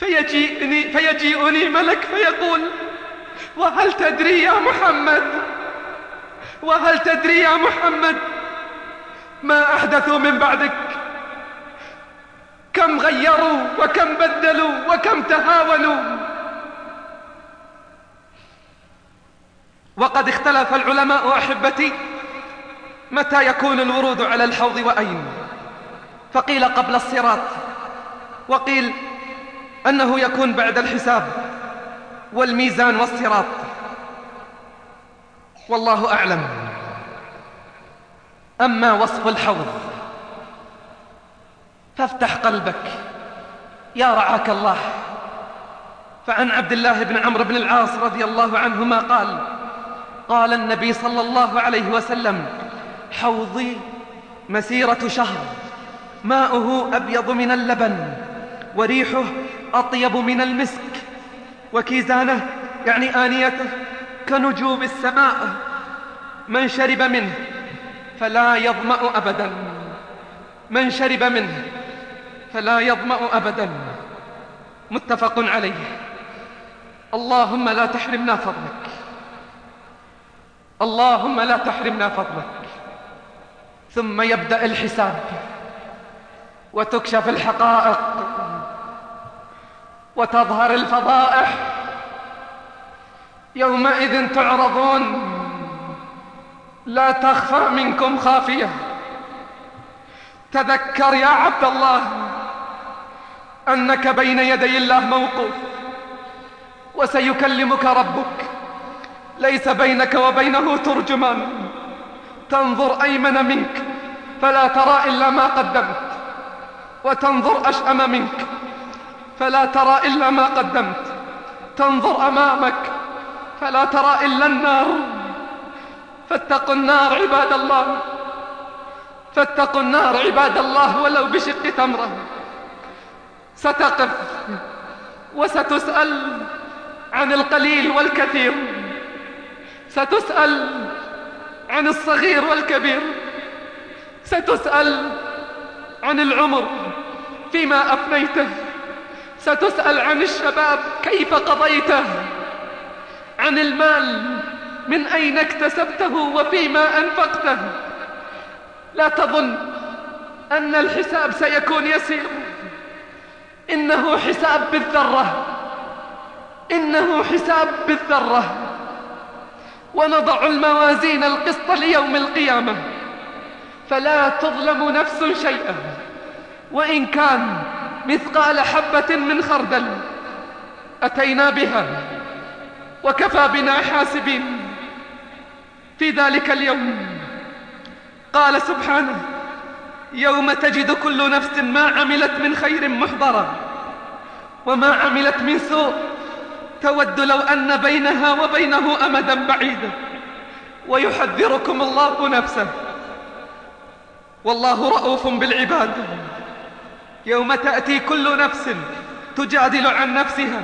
[SPEAKER 1] فيجيئني, فيجيئني ملك فيقول وهل تدري يا محمد وهل تدري يا محمد ما أحدث من بعدك كم غيروا وكم بدلوا وكم تهاونوا وقد اختلف العلماء أحبتي متى يكون الورود على الحوض وأين فقيل قبل الصراط وقيل أنه يكون بعد الحساب والميزان والصراط والله أعلم أما وصف الحوض فافتح قلبك يا رعاك الله فعن عبد الله بن عمرو بن العاص رضي الله عنهما قال قال النبي صلى الله عليه وسلم حوضي مسيرة شهر ماؤه أبيض من اللبن وريحه أطيب من المسك وكيزانه يعني آنيته كنجوم السماء من شرب منه فلا يظمأ أبدا من شرب منه فلا يظمأ أبدا متفق عليه اللهم لا تحرمنا فضلك اللهم لا تحرمنا فضلك ثم يبدأ الحساب وتكشف الحقائق وتظهر الفضائح يومئذ تعرضون لا تخفى منكم خافية تذكر يا عبد الله أنك بين يدي الله موقوف وسيكلمك ربك ليس بينك وبينه ترجمان تنظر أيمن منك فلا ترى إلا ما قدمت وتنظر أشأم منك فلا ترى إلا ما قدمت تنظر أمامك فلا ترى إلا النار فاتقوا النار عباد الله فاتقوا النار عباد الله ولو بشق تمره ستقف وستسأل عن القليل والكثير ستسأل عن الصغير والكبير ستسأل عن العمر فيما أفنيته ستسأل عن الشباب كيف قضيته عن المال من أين اكتسبته وفيما أنفقته لا تظن أن الحساب سيكون يسير إنه حساب بالذرة إنه حساب بالذرة ونضع الموازين القسط ليوم القيامة فلا تظلم نفس شيئا وإن كان مثقال حبة من خردل أتينا بها وكفى بنا حاسبين في ذلك اليوم قال سبحانه يوم تجد كل نفس ما عملت من خير محضرا وما عملت من سوء تود لو أن بينها وبينه أمدا بعيدا ويحذركم الله نفسه والله رؤوف بالعباد يوم تأتي كل نفس تجادل عن نفسها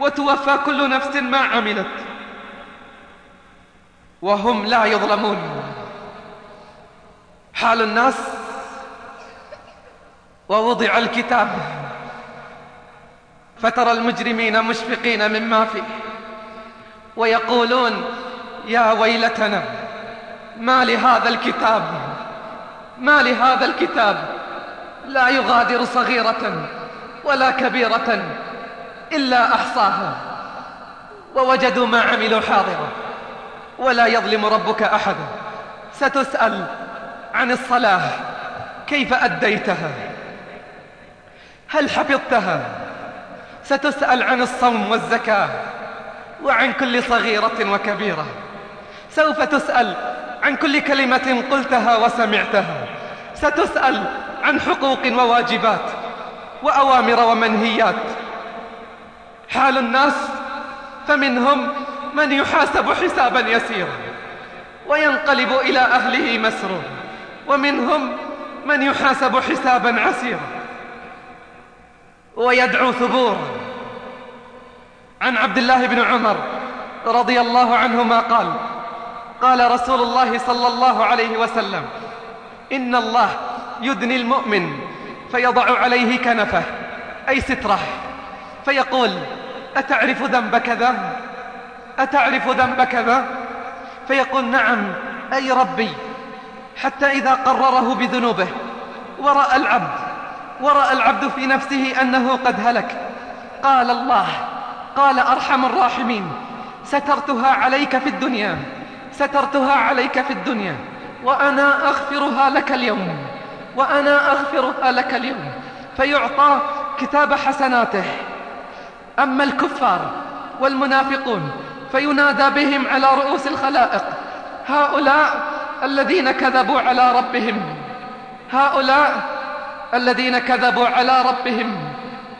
[SPEAKER 1] وتوفى كل نفس ما عملت وهم لا يظلمون حال الناس ووضع الكتاب فترى المجرمين مشفقين مما فيه ويقولون يا ويلتنا ما لهذا الكتاب ما لهذا الكتاب لا يغادر صغيرة ولا كبيرة إلا أحصاها ووجدوا ما عملوا حاضرا ولا يظلم ربك أحدا ستسأل عن الصلاة كيف أديتها هل حفظتها ستسأل عن الصوم والزكاة وعن كل صغيرة وكبيرة سوف تسأل عن كل كلمة قلتها وسمعتها ستسأل عن حقوق وواجبات وأوامر ومنهيات حال الناس فمنهم من يحاسب حسابا يسيرا وينقلب إلى أهله مسرور ومنهم من يحاسب حسابا عسيرا ويدعو ثبورا عن عبد الله بن عمر رضي الله عنهما قال قال رسول الله صلى الله عليه وسلم إن الله يدني المؤمن فيضع عليه كنفه أي ستره فيقول أتعرف ذنب كذا أتعرف ذنب كذا فيقول نعم أي ربي حتى إذا قرره بذنوبه ورأى العبد ورأى العبد في نفسه أنه قد هلك قال الله قال أرحم الراحمين سترتها عليك في الدنيا سترتها عليك في الدنيا وأنا أغفرها لك اليوم وأنا أغفرها لك اليوم فيعطى كتاب حسناته أما الكفار والمنافقون فينادى بهم على رؤوس الخلائق هؤلاء الذين كذبوا على ربهم هؤلاء الذين كذبوا على ربهم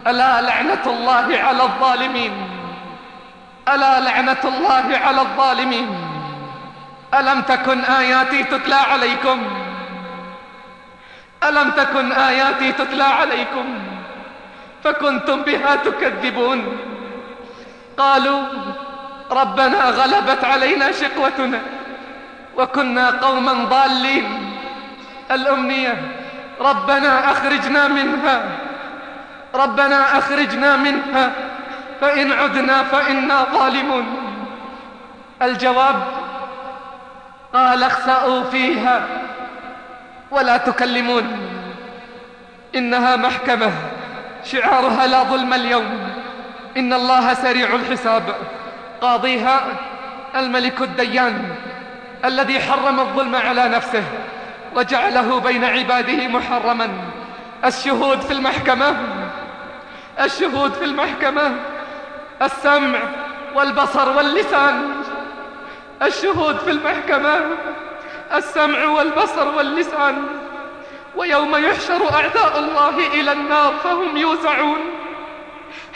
[SPEAKER 1] ألا لعنة الله على الظالمين ألا لعنة الله على الظالمين ألم تكن آياتي تتلى عليكم ألم تكن آياتي تتلى عليكم فكنتم بها تكذبون قالوا ربنا غلبت علينا شقوتنا وكنا قوما ضالين الأمنية ربنا أخرجنا منها ربنا أخرجنا منها فإن عدنا فإنا ظالمون الجواب قال اخسأوا فيها ولا تكلمون إنها محكمة شعارها لا ظلم اليوم إن الله سريع الحساب قاضيها الملك الديان الذي حرم الظلم على نفسه وجعله بين عباده محرما الشهود في المحكمة الشهود في المحكمة السمع والبصر واللسان الشهود في المحكمة السمع والبصر واللسان ويوم يحشر أعداء الله إلى النار فهم يوزعون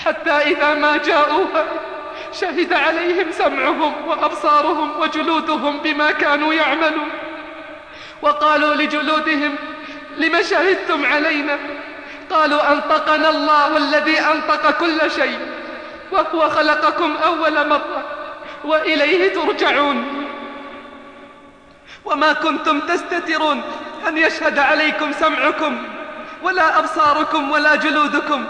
[SPEAKER 1] حتى إذا ما جاءوها شهد عليهم سمعهم وأبصارهم وجلودهم بما كانوا يعملون وقالوا لجلودهم لم شهدتم علينا قالوا أنطقنا الله الذي أنطق كل شيء وهو خلقكم أول مرة وإليه ترجعون وما كنتم تستترون أن يشهد عليكم سمعكم ولا أبصاركم ولا جلودكم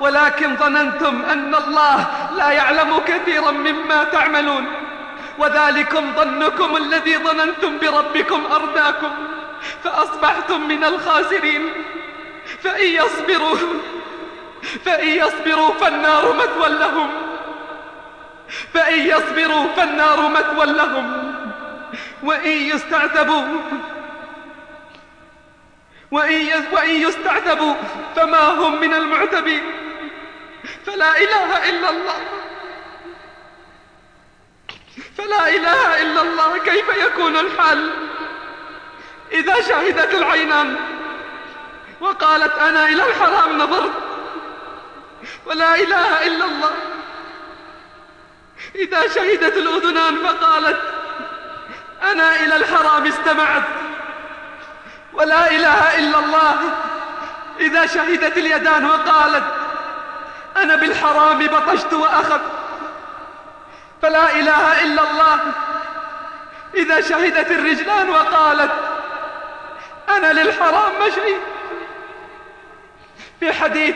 [SPEAKER 1] ولكن ظننتم أن الله لا يعلم كثيرا مما تعملون وذلكم ظنكم الذي ظننتم بربكم أرداكم فأصبحتم من الخاسرين فإن يصبروا فإن يصبروا فالنار مثوى لهم فإن يصبروا فالنار مثوى لهم وإن يستعتبوا وإن وإن يستعتبوا فما هم من المعتبين فلا إله إلا الله فلا إله إلا الله كيف يكون الحل إذا شهدت العينان وقالت أنا إلى الحرام نظرت ولا إله إلا الله إذا شهدت الأذنان فقالت أنا إلى الحرام استمعت ولا إله إلا الله إذا شهدت اليدان وقالت أنا بالحرام بطشت وأخذت فلا إله إلا الله إذا شهدت الرجلان وقالت أنا للحرام مشي في حديث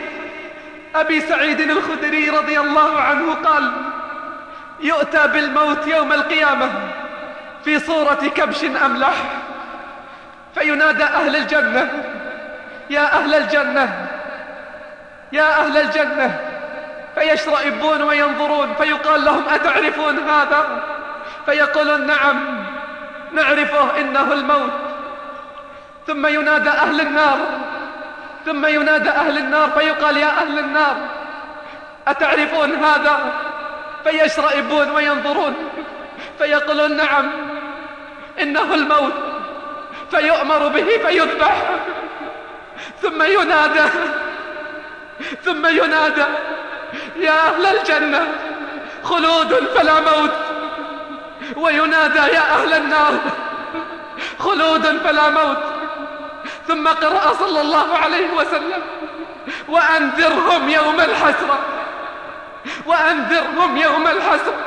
[SPEAKER 1] أبي سعيد الخدري رضي الله عنه قال يؤتى بالموت يوم القيامة في صورة كبش أملح فينادى أهل الجنة يا أهل الجنة يا أهل الجنة فيشرئبون وينظرون فيقال لهم أتعرفون هذا فيقولون نعم نعرفه إنه الموت ثم ينادى أهل النار ثم ينادى أهل النار فيقال يا أهل النار أتعرفون هذا فيشرئبون وينظرون فيقولون نعم إنه الموت فيؤمر به فيذبح ثم ينادى ثم ينادى يا أهل الجنة خلود فلا موت وينادى يا أهل النار خلود فلا موت ثم قرأ صلى الله عليه وسلم وأنذرهم يوم الحسرة وأنذرهم يوم الحسرة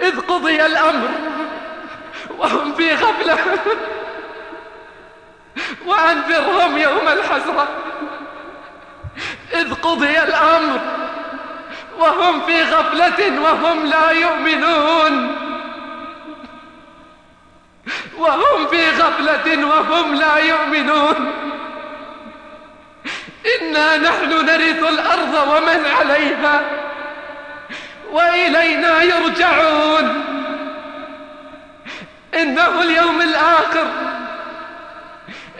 [SPEAKER 1] إذ قضي الأمر وهم في غفلة وأنذرهم يوم الحسرة إذ قضي الأمر وهم في غفلة وهم لا يؤمنون وهم في غفلة وهم لا يؤمنون إنا نحن نرث الأرض ومن عليها وإلينا يرجعون إنه اليوم الآخر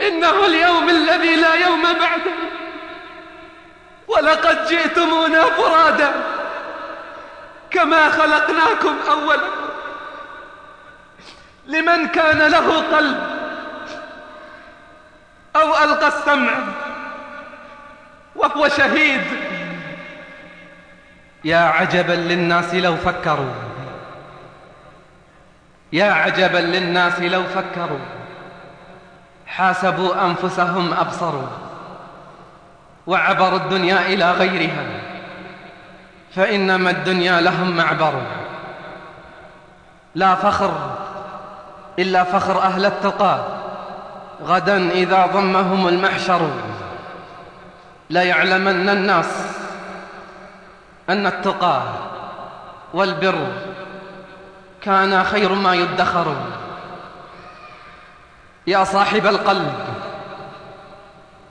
[SPEAKER 1] إنه اليوم الذي لا يوم بعده ولقد جئتمونا فرادا كما خلقناكم أولا لمن كان له قلب أو ألقى السمع وهو شهيد يا عجبا للناس لو فكروا يا عجبا للناس لو فكروا حاسبوا أنفسهم أبصروا وعبر الدنيا إلى غيرها فإنما الدنيا لهم معبر لا فخر إلا فخر أهل التقى غدا إذا ضمهم المحشر ليعلمن الناس أن التقى والبر كان خير ما يدخر يا صاحب القلب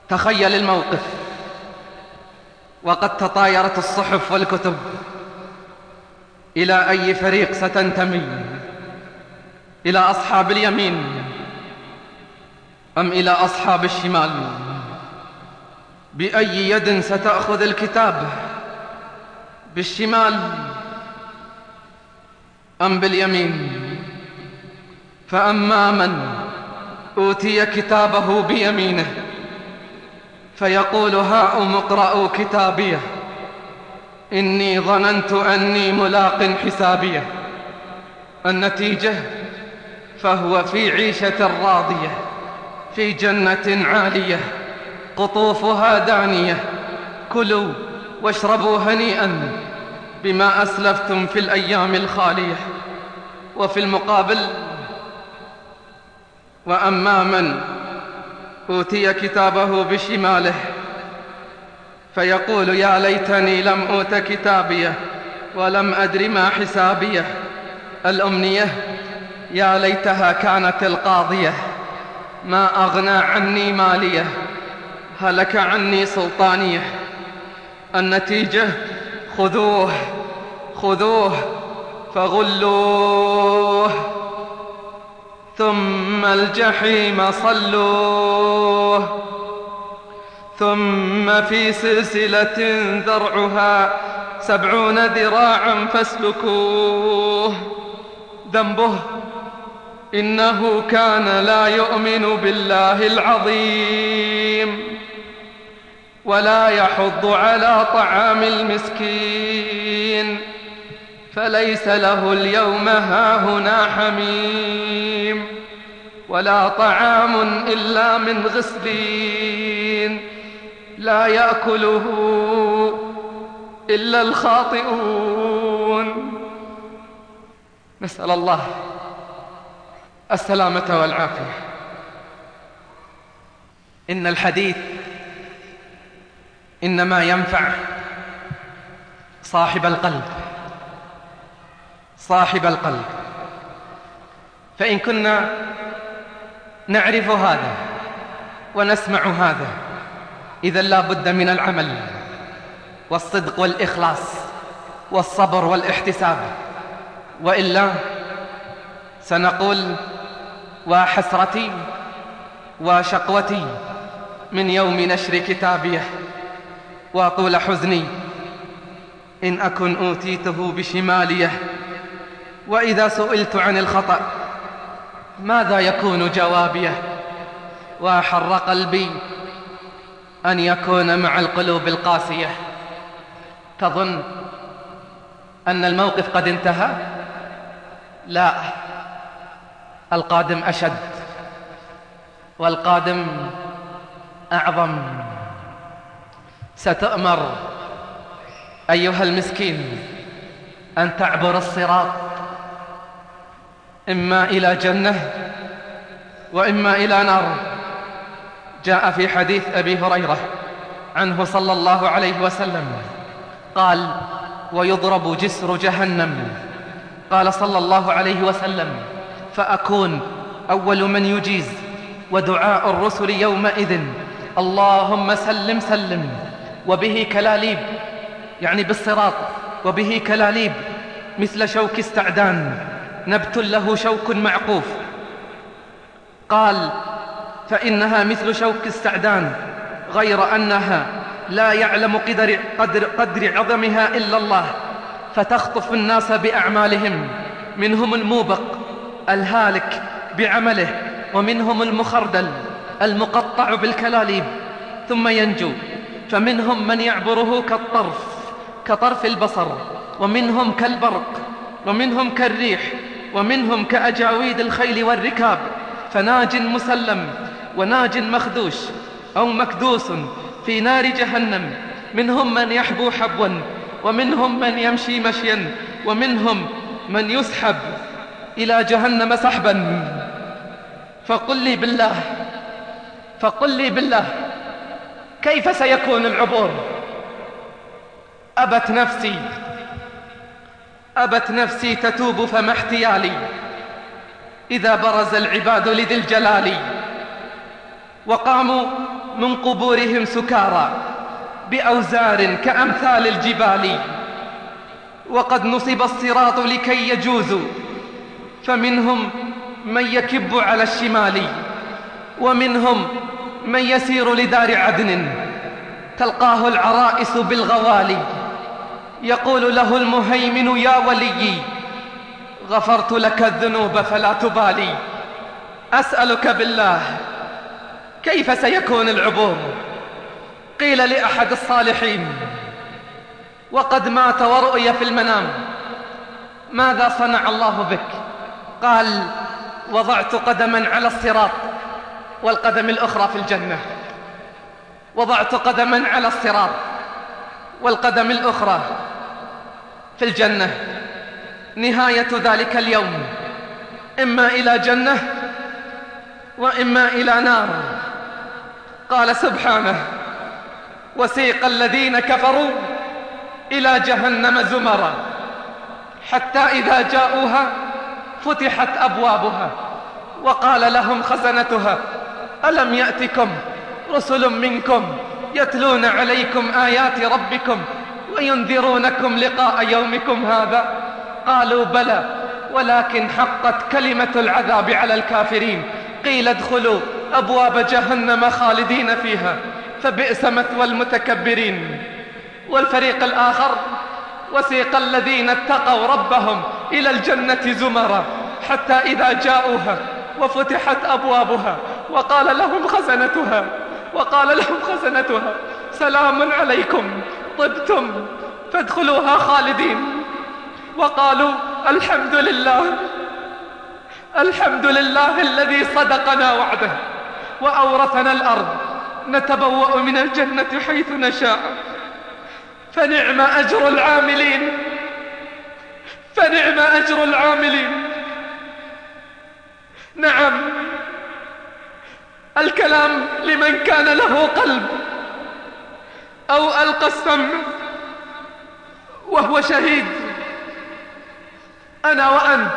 [SPEAKER 1] تخيل الموقف وقد تطايرت الصحف والكتب إلى أي فريق ستنتمي إلى أصحاب اليمين أم إلى أصحاب الشمال بأي يد ستأخذ الكتاب بالشمال أم باليمين فأما من أوتي كتابه بيمينه فيقول هاؤم اقرأوا كتابيه إني ظننت أني ملاق حسابيه النتيجة فهو في عيشة راضية في جنة عالية قطوفها دانية كلوا واشربوا هنيئا بما أسلفتم في الأيام الخالية وفي المقابل وأما من أوتي كتابه بشماله فيقول يا ليتني لم أوت كتابيه ولم أدر ما حسابيه الأمنية يا ليتها كانت القاضية ما أغنى عني ماليه هلك عني سلطانيه النتيجة خذوه خذوه فغلوه ثم الجحيم صلوه ثم في سلسلة ذرعها سبعون ذراعا فاسلكوه ذنبه إنه كان لا يؤمن بالله العظيم ولا يحض على طعام المسكين فليس له اليوم هاهنا حميم ولا طعام إلا من غسلين لا يأكله إلا الخاطئون نسأل الله السلامة والعافية إن الحديث إنما ينفع صاحب القلب صاحب القلب فإن كنا نعرف هذا ونسمع هذا إذا لا بد من العمل والصدق والإخلاص والصبر والاحتساب وإلا سنقول وحسرتي وشقوتي من يوم نشر كتابيه وأقول حزني إن أكن أوتيته بشماليه وإذا سئلت عن الخطأ ماذا يكون جوابيه وأحر قلبي أن يكون مع القلوب القاسية تظن أن الموقف قد انتهى لا القادم أشد والقادم أعظم ستؤمر أيها المسكين أن تعبر الصراط إما إلى جنة وإما إلى نار جاء في حديث أبي هريرة عنه صلى الله عليه وسلم قال ويضرب جسر جهنم قال صلى الله عليه وسلم فأكون أول من يجيز ودعاء الرسل يومئذ اللهم سلم سلم وبه كلاليب يعني بالصراط وبه كلاليب مثل شوك استعدان نبت له شوك معقوف قال فإنها مثل شوك السعدان غير أنها لا يعلم قدر, قدر, قدر عظمها إلا الله فتخطف الناس بأعمالهم منهم الموبق الهالك بعمله ومنهم المخردل المقطع بالكلاليب ثم ينجو فمنهم من يعبره كالطرف كطرف البصر ومنهم كالبرق ومنهم كالريح ومنهم كأجاويد الخيل والركاب فناج مسلم وناج مخدوش أو مكدوس في نار جهنم منهم من يحبو حبوا ومنهم من يمشي مشيا ومنهم من يسحب إلى جهنم سحبا فقل لي بالله فقل لي بالله كيف سيكون العبور أبت نفسي أبت نفسي تتوب فما احتيالي إذا برز العباد لذي الجلال وقاموا من قبورهم سكارى بأوزار كأمثال الجبال وقد نصب الصراط لكي يجوزوا فمنهم من يكب على الشمال ومنهم من يسير لدار عدن تلقاه العرائس بالغوالي يقول له المهيمن يا وليي غفرت لك الذنوب فلا تبالي أسألك بالله كيف سيكون العبور قيل لأحد الصالحين وقد مات ورؤي في المنام ماذا صنع الله بك قال وضعت قدما على الصراط والقدم الأخرى في الجنة وضعت قدما على الصراط والقدم الأخرى في الجنة نهاية ذلك اليوم إما إلى جنة وإما إلى نار قال سبحانه وسيق الذين كفروا إلى جهنم زمرا حتى إذا جاءوها فتحت أبوابها وقال لهم خزنتها ألم يأتكم رسل منكم يتلون عليكم آيات ربكم وينذرونكم لقاء يومكم هذا قالوا بلى ولكن حقت كلمة العذاب على الكافرين قيل ادخلوا أبواب جهنم خالدين فيها فبئس مثوى المتكبرين والفريق الآخر وسيق الذين اتقوا ربهم إلى الجنة زمرا حتى إذا جاءوها وفتحت أبوابها وقال لهم خزنتها وقال لهم خزنتها سلام عليكم طبتم فادخلوها خالدين وقالوا الحمد لله الحمد لله الذي صدقنا وعده وأورثنا الأرض نتبوأ من الجنة حيث نشاء فنعم أجر العاملين فنعم أجر العاملين نعم الكلام لمن كان له قلب أو ألقى السم وهو شهيد أنا وأنت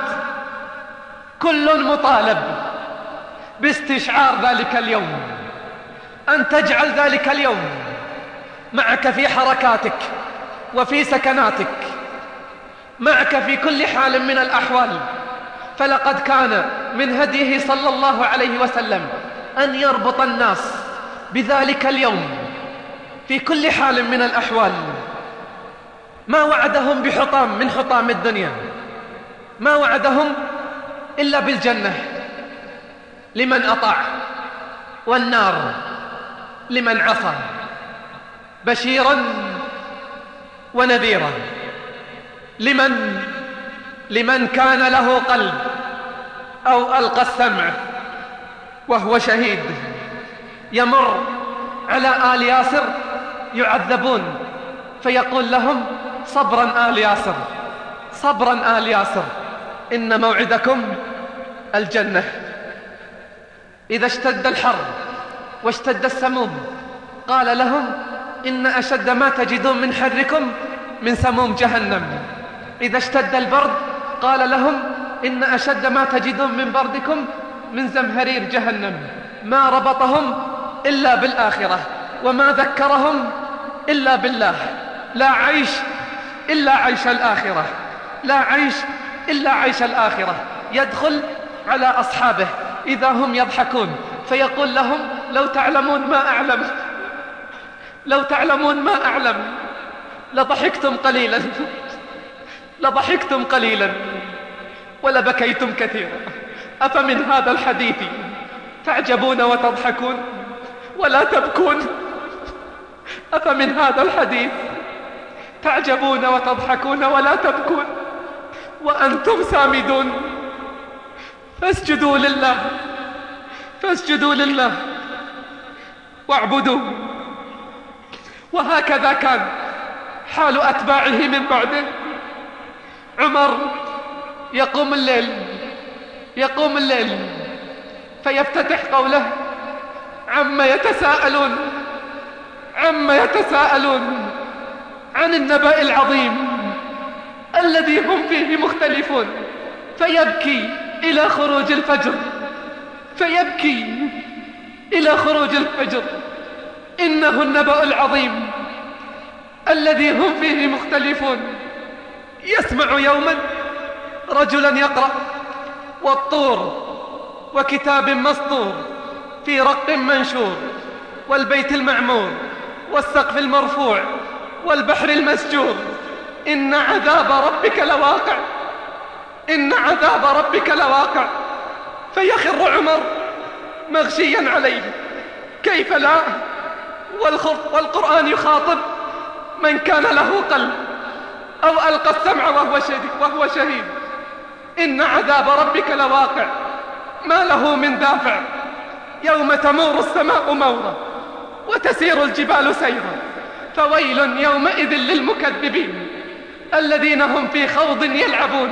[SPEAKER 1] كل مطالب باستشعار ذلك اليوم أن تجعل ذلك اليوم معك في حركاتك وفي سكناتك معك في كل حال من الأحوال فلقد كان من هديه صلى الله عليه وسلم أن يربط الناس بذلك اليوم في كل حال من الأحوال ما وعدهم بحطام من حطام الدنيا ما وعدهم إلا بالجنة لمن أطاع والنار لمن عصى بشيرا ونذيرا لمن لمن كان له قلب أو ألقى السمع وهو شهيد يمر على آل ياسر يعذبون فيقول لهم صبرا آل ياسر صبرا آل ياسر إن موعدكم الجنة إذا اشتد الحر واشتد السموم قال لهم إن أشد ما تجدون من حركم من سموم جهنم إذا اشتد البرد قال لهم إن أشد ما تجدون من بردكم من زمهرير جهنم ما ربطهم إلا بالآخرة وما ذكرهم إلا بالله لا عيش إلا عيش الآخرة لا عيش إلا عيش الآخرة يدخل على أصحابه إذا هم يضحكون فيقول لهم لو تعلمون ما أعلم لو تعلمون ما أعلم لضحكتم قليلا لضحكتم قليلا ولبكيتم كثيرا أفمن هذا الحديث تعجبون وتضحكون ولا تبكون أفمن هذا الحديث تعجبون وتضحكون ولا تبكون وأنتم سامدون فاسجدوا لله فاسجدوا لله واعبدوا وهكذا كان حال أتباعه من بعده عمر يقوم الليل يقوم الليل فيفتتح قوله عما يتساءلون عما يتساءلون عن النبأ العظيم الذي هم فيه مختلفون فيبكي إلى خروج الفجر فيبكي إلى خروج الفجر إنه النبأ العظيم الذي هم فيه مختلفون يسمع يوما رجلا يقرأ والطور وكتاب مسطور في رق منشور والبيت المعمور والسقف المرفوع والبحر المسجور إن عذاب ربك لواقع إن عذاب ربك لواقع فيخر عمر مغشيا عليه كيف لا والقرآن يخاطب من كان له قلب أو ألقى السمع وهو شهيد, وهو شهيد إن عذاب ربك لواقع ما له من دافع يوم تمور السماء مورا وتسير الجبال سيرا فويل يومئذ للمكذبين الذين هم في خوض يلعبون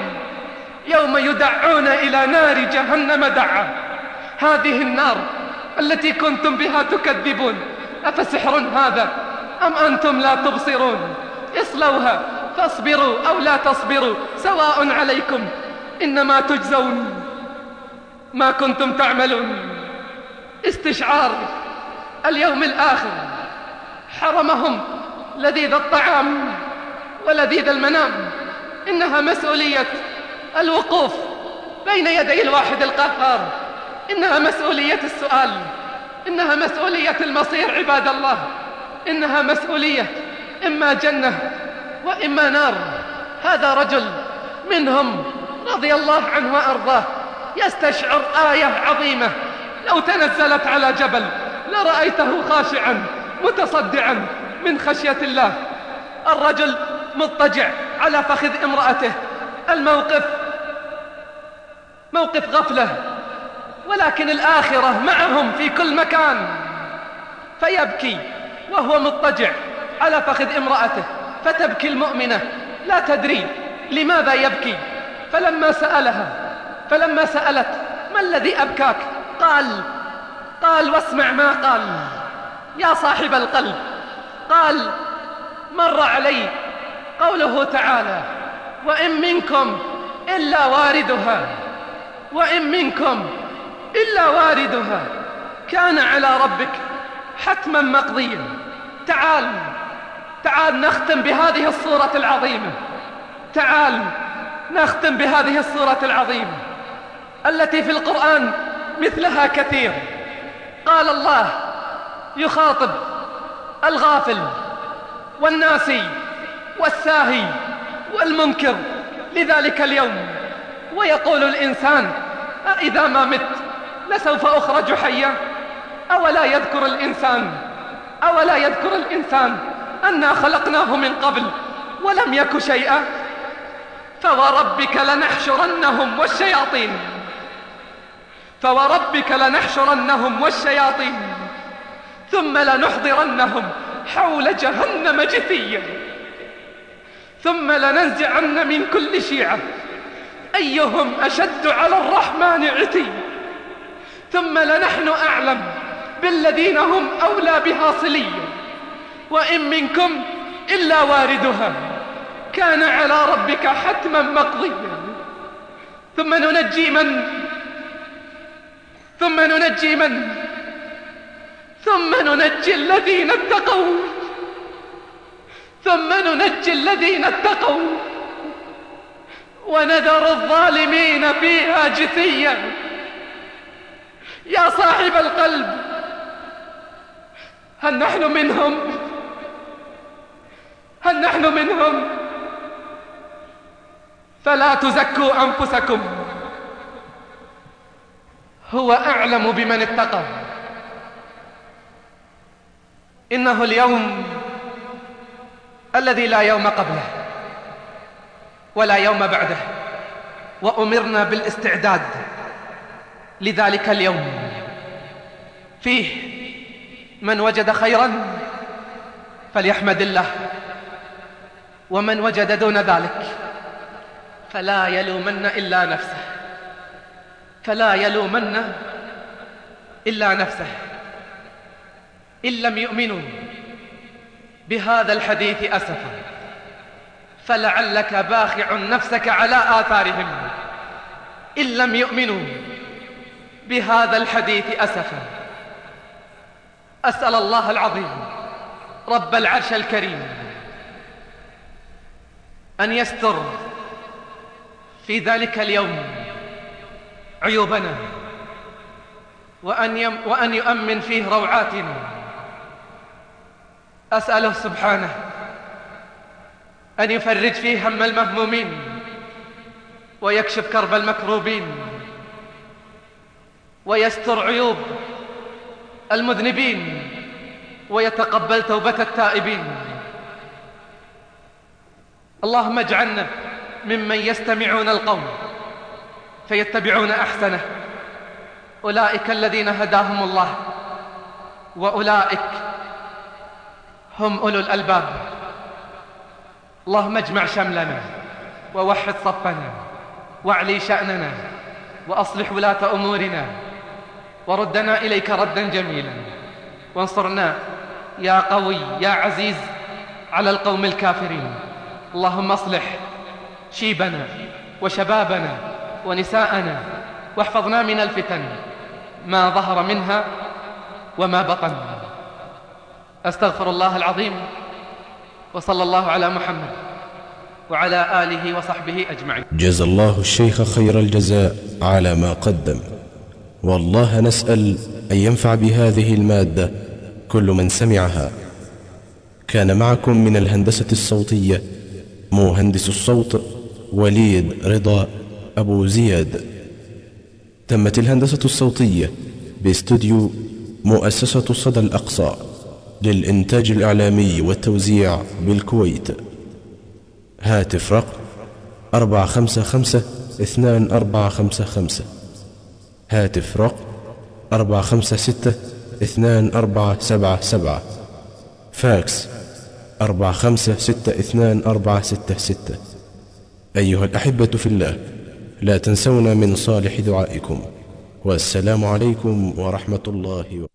[SPEAKER 1] يوم يدعون إلى نار جهنم دعا هذه النار التي كنتم بها تكذبون أفسحر هذا أم أنتم لا تبصرون اصلوها فاصبروا أو لا تصبروا سواء عليكم إنما تجزون ما كنتم تعملون استشعار اليوم الآخر حرمهم لذيذ الطعام ولذيذ المنام إنها مسؤولية الوقوف بين يدي الواحد القهار إنها مسؤولية السؤال إنها مسؤولية المصير عباد الله إنها مسؤولية إما جنة وإما نار هذا رجل منهم رضي الله عنه وأرضاه يستشعر آية عظيمة لو تنزلت على جبل لرأيته خاشعا متصدعا من خشية الله الرجل مضطجع على فخذ امرأته الموقف موقف غفلة ولكن الآخرة معهم في كل مكان فيبكي وهو مضطجع على فخذ امرأته فتبكي المؤمنة لا تدري لماذا يبكي فلما سألها فلما سألت ما الذي أبكاك قال قال واسمع ما قال يا صاحب القلب قال مر علي قوله تعالى وإن منكم إلا واردها وإن منكم إلا واردها كان على ربك حتما مقضيا تعال تعال نختم بهذه الصورة العظيمة تعال نختم بهذه الصورة العظيمة التي في القرآن مثلها كثير قال الله يخاطب الغافل والناسي والساهي والمنكر لذلك اليوم ويقول الإنسان أإذا ما مت لسوف أخرج حيا أولا يذكر الإنسان أولا يذكر الإنسان أنا خلقناه من قبل ولم يك شيئا فوربك لنحشرنهم والشياطين فوربك لنحشرنهم والشياطين ثم لنحضرنهم حول جهنم جثيا ثم لننزعن من كل شيعة أيهم أشد على الرحمن عتي ثم لنحن أعلم بالذين هم أولى بها صليا وإن منكم إلا واردها كان على ربك حتما مقضيا ثم ننجي من ثم ننجي من ثم ننجي الذين اتقوا ثم ننجي الذين اتقوا ونذر الظالمين فيها جثيا يا صاحب القلب هل نحن منهم هل نحن منهم فلا تزكوا أنفسكم هو أعلم بمن اتقى إنه اليوم الذي لا يوم قبله ولا يوم بعده وأمرنا بالاستعداد لذلك اليوم فيه من وجد خيرا فليحمد الله ومن وجد دون ذلك فلا يلومن إلا نفسه فلا يلومن إلا نفسه إن لم يؤمنوا بهذا الحديث أسفا فلعلك باخع نفسك على آثارهم إن لم يؤمنوا بهذا الحديث أسفا أسأل الله العظيم رب العرش الكريم أن يستر في ذلك اليوم عيوبنا وأن, يم وأن يؤمن فيه روعاتنا أسأله سبحانه أن يفرج فيه هم المهمومين ويكشف كرب المكروبين ويستر عيوب المذنبين ويتقبل توبة التائبين اللهم اجعلنا ممن يستمعون القول فيتبعون أحسنه أولئك الذين هداهم الله وأولئك هم أولو الألباب اللهم اجمع شملنا ووحد صفنا واعلي شأننا وأصلح ولاة أمورنا وردنا إليك ردا جميلا وانصرنا يا قوي يا عزيز على القوم الكافرين اللهم اصلح شيبنا وشبابنا ونساءنا واحفظنا من الفتن ما ظهر منها وما بطن أستغفر الله العظيم وصلى الله على محمد وعلى آله وصحبه أجمعين
[SPEAKER 2] جزى الله الشيخ خير الجزاء على ما قدم والله نسأل أن ينفع بهذه المادة كل من سمعها كان معكم من الهندسة الصوتية مهندس الصوت وليد رضا أبو زياد تمت الهندسة الصوتية باستوديو مؤسسة الصدى الأقصى للإنتاج الإعلامي والتوزيع بالكويت هاتف رقم أربعة خمسة خمسة اثنان أربعة خمسة خمسة هاتف رقم أربعة خمسة ستة اثنان أربعة سبعة سبعة فاكس أربعة خمسة ستة اثنان أربعة ستة ستة أيها الأحبة في الله لا تنسونا من صالح دعائكم والسلام عليكم ورحمة الله وبركاته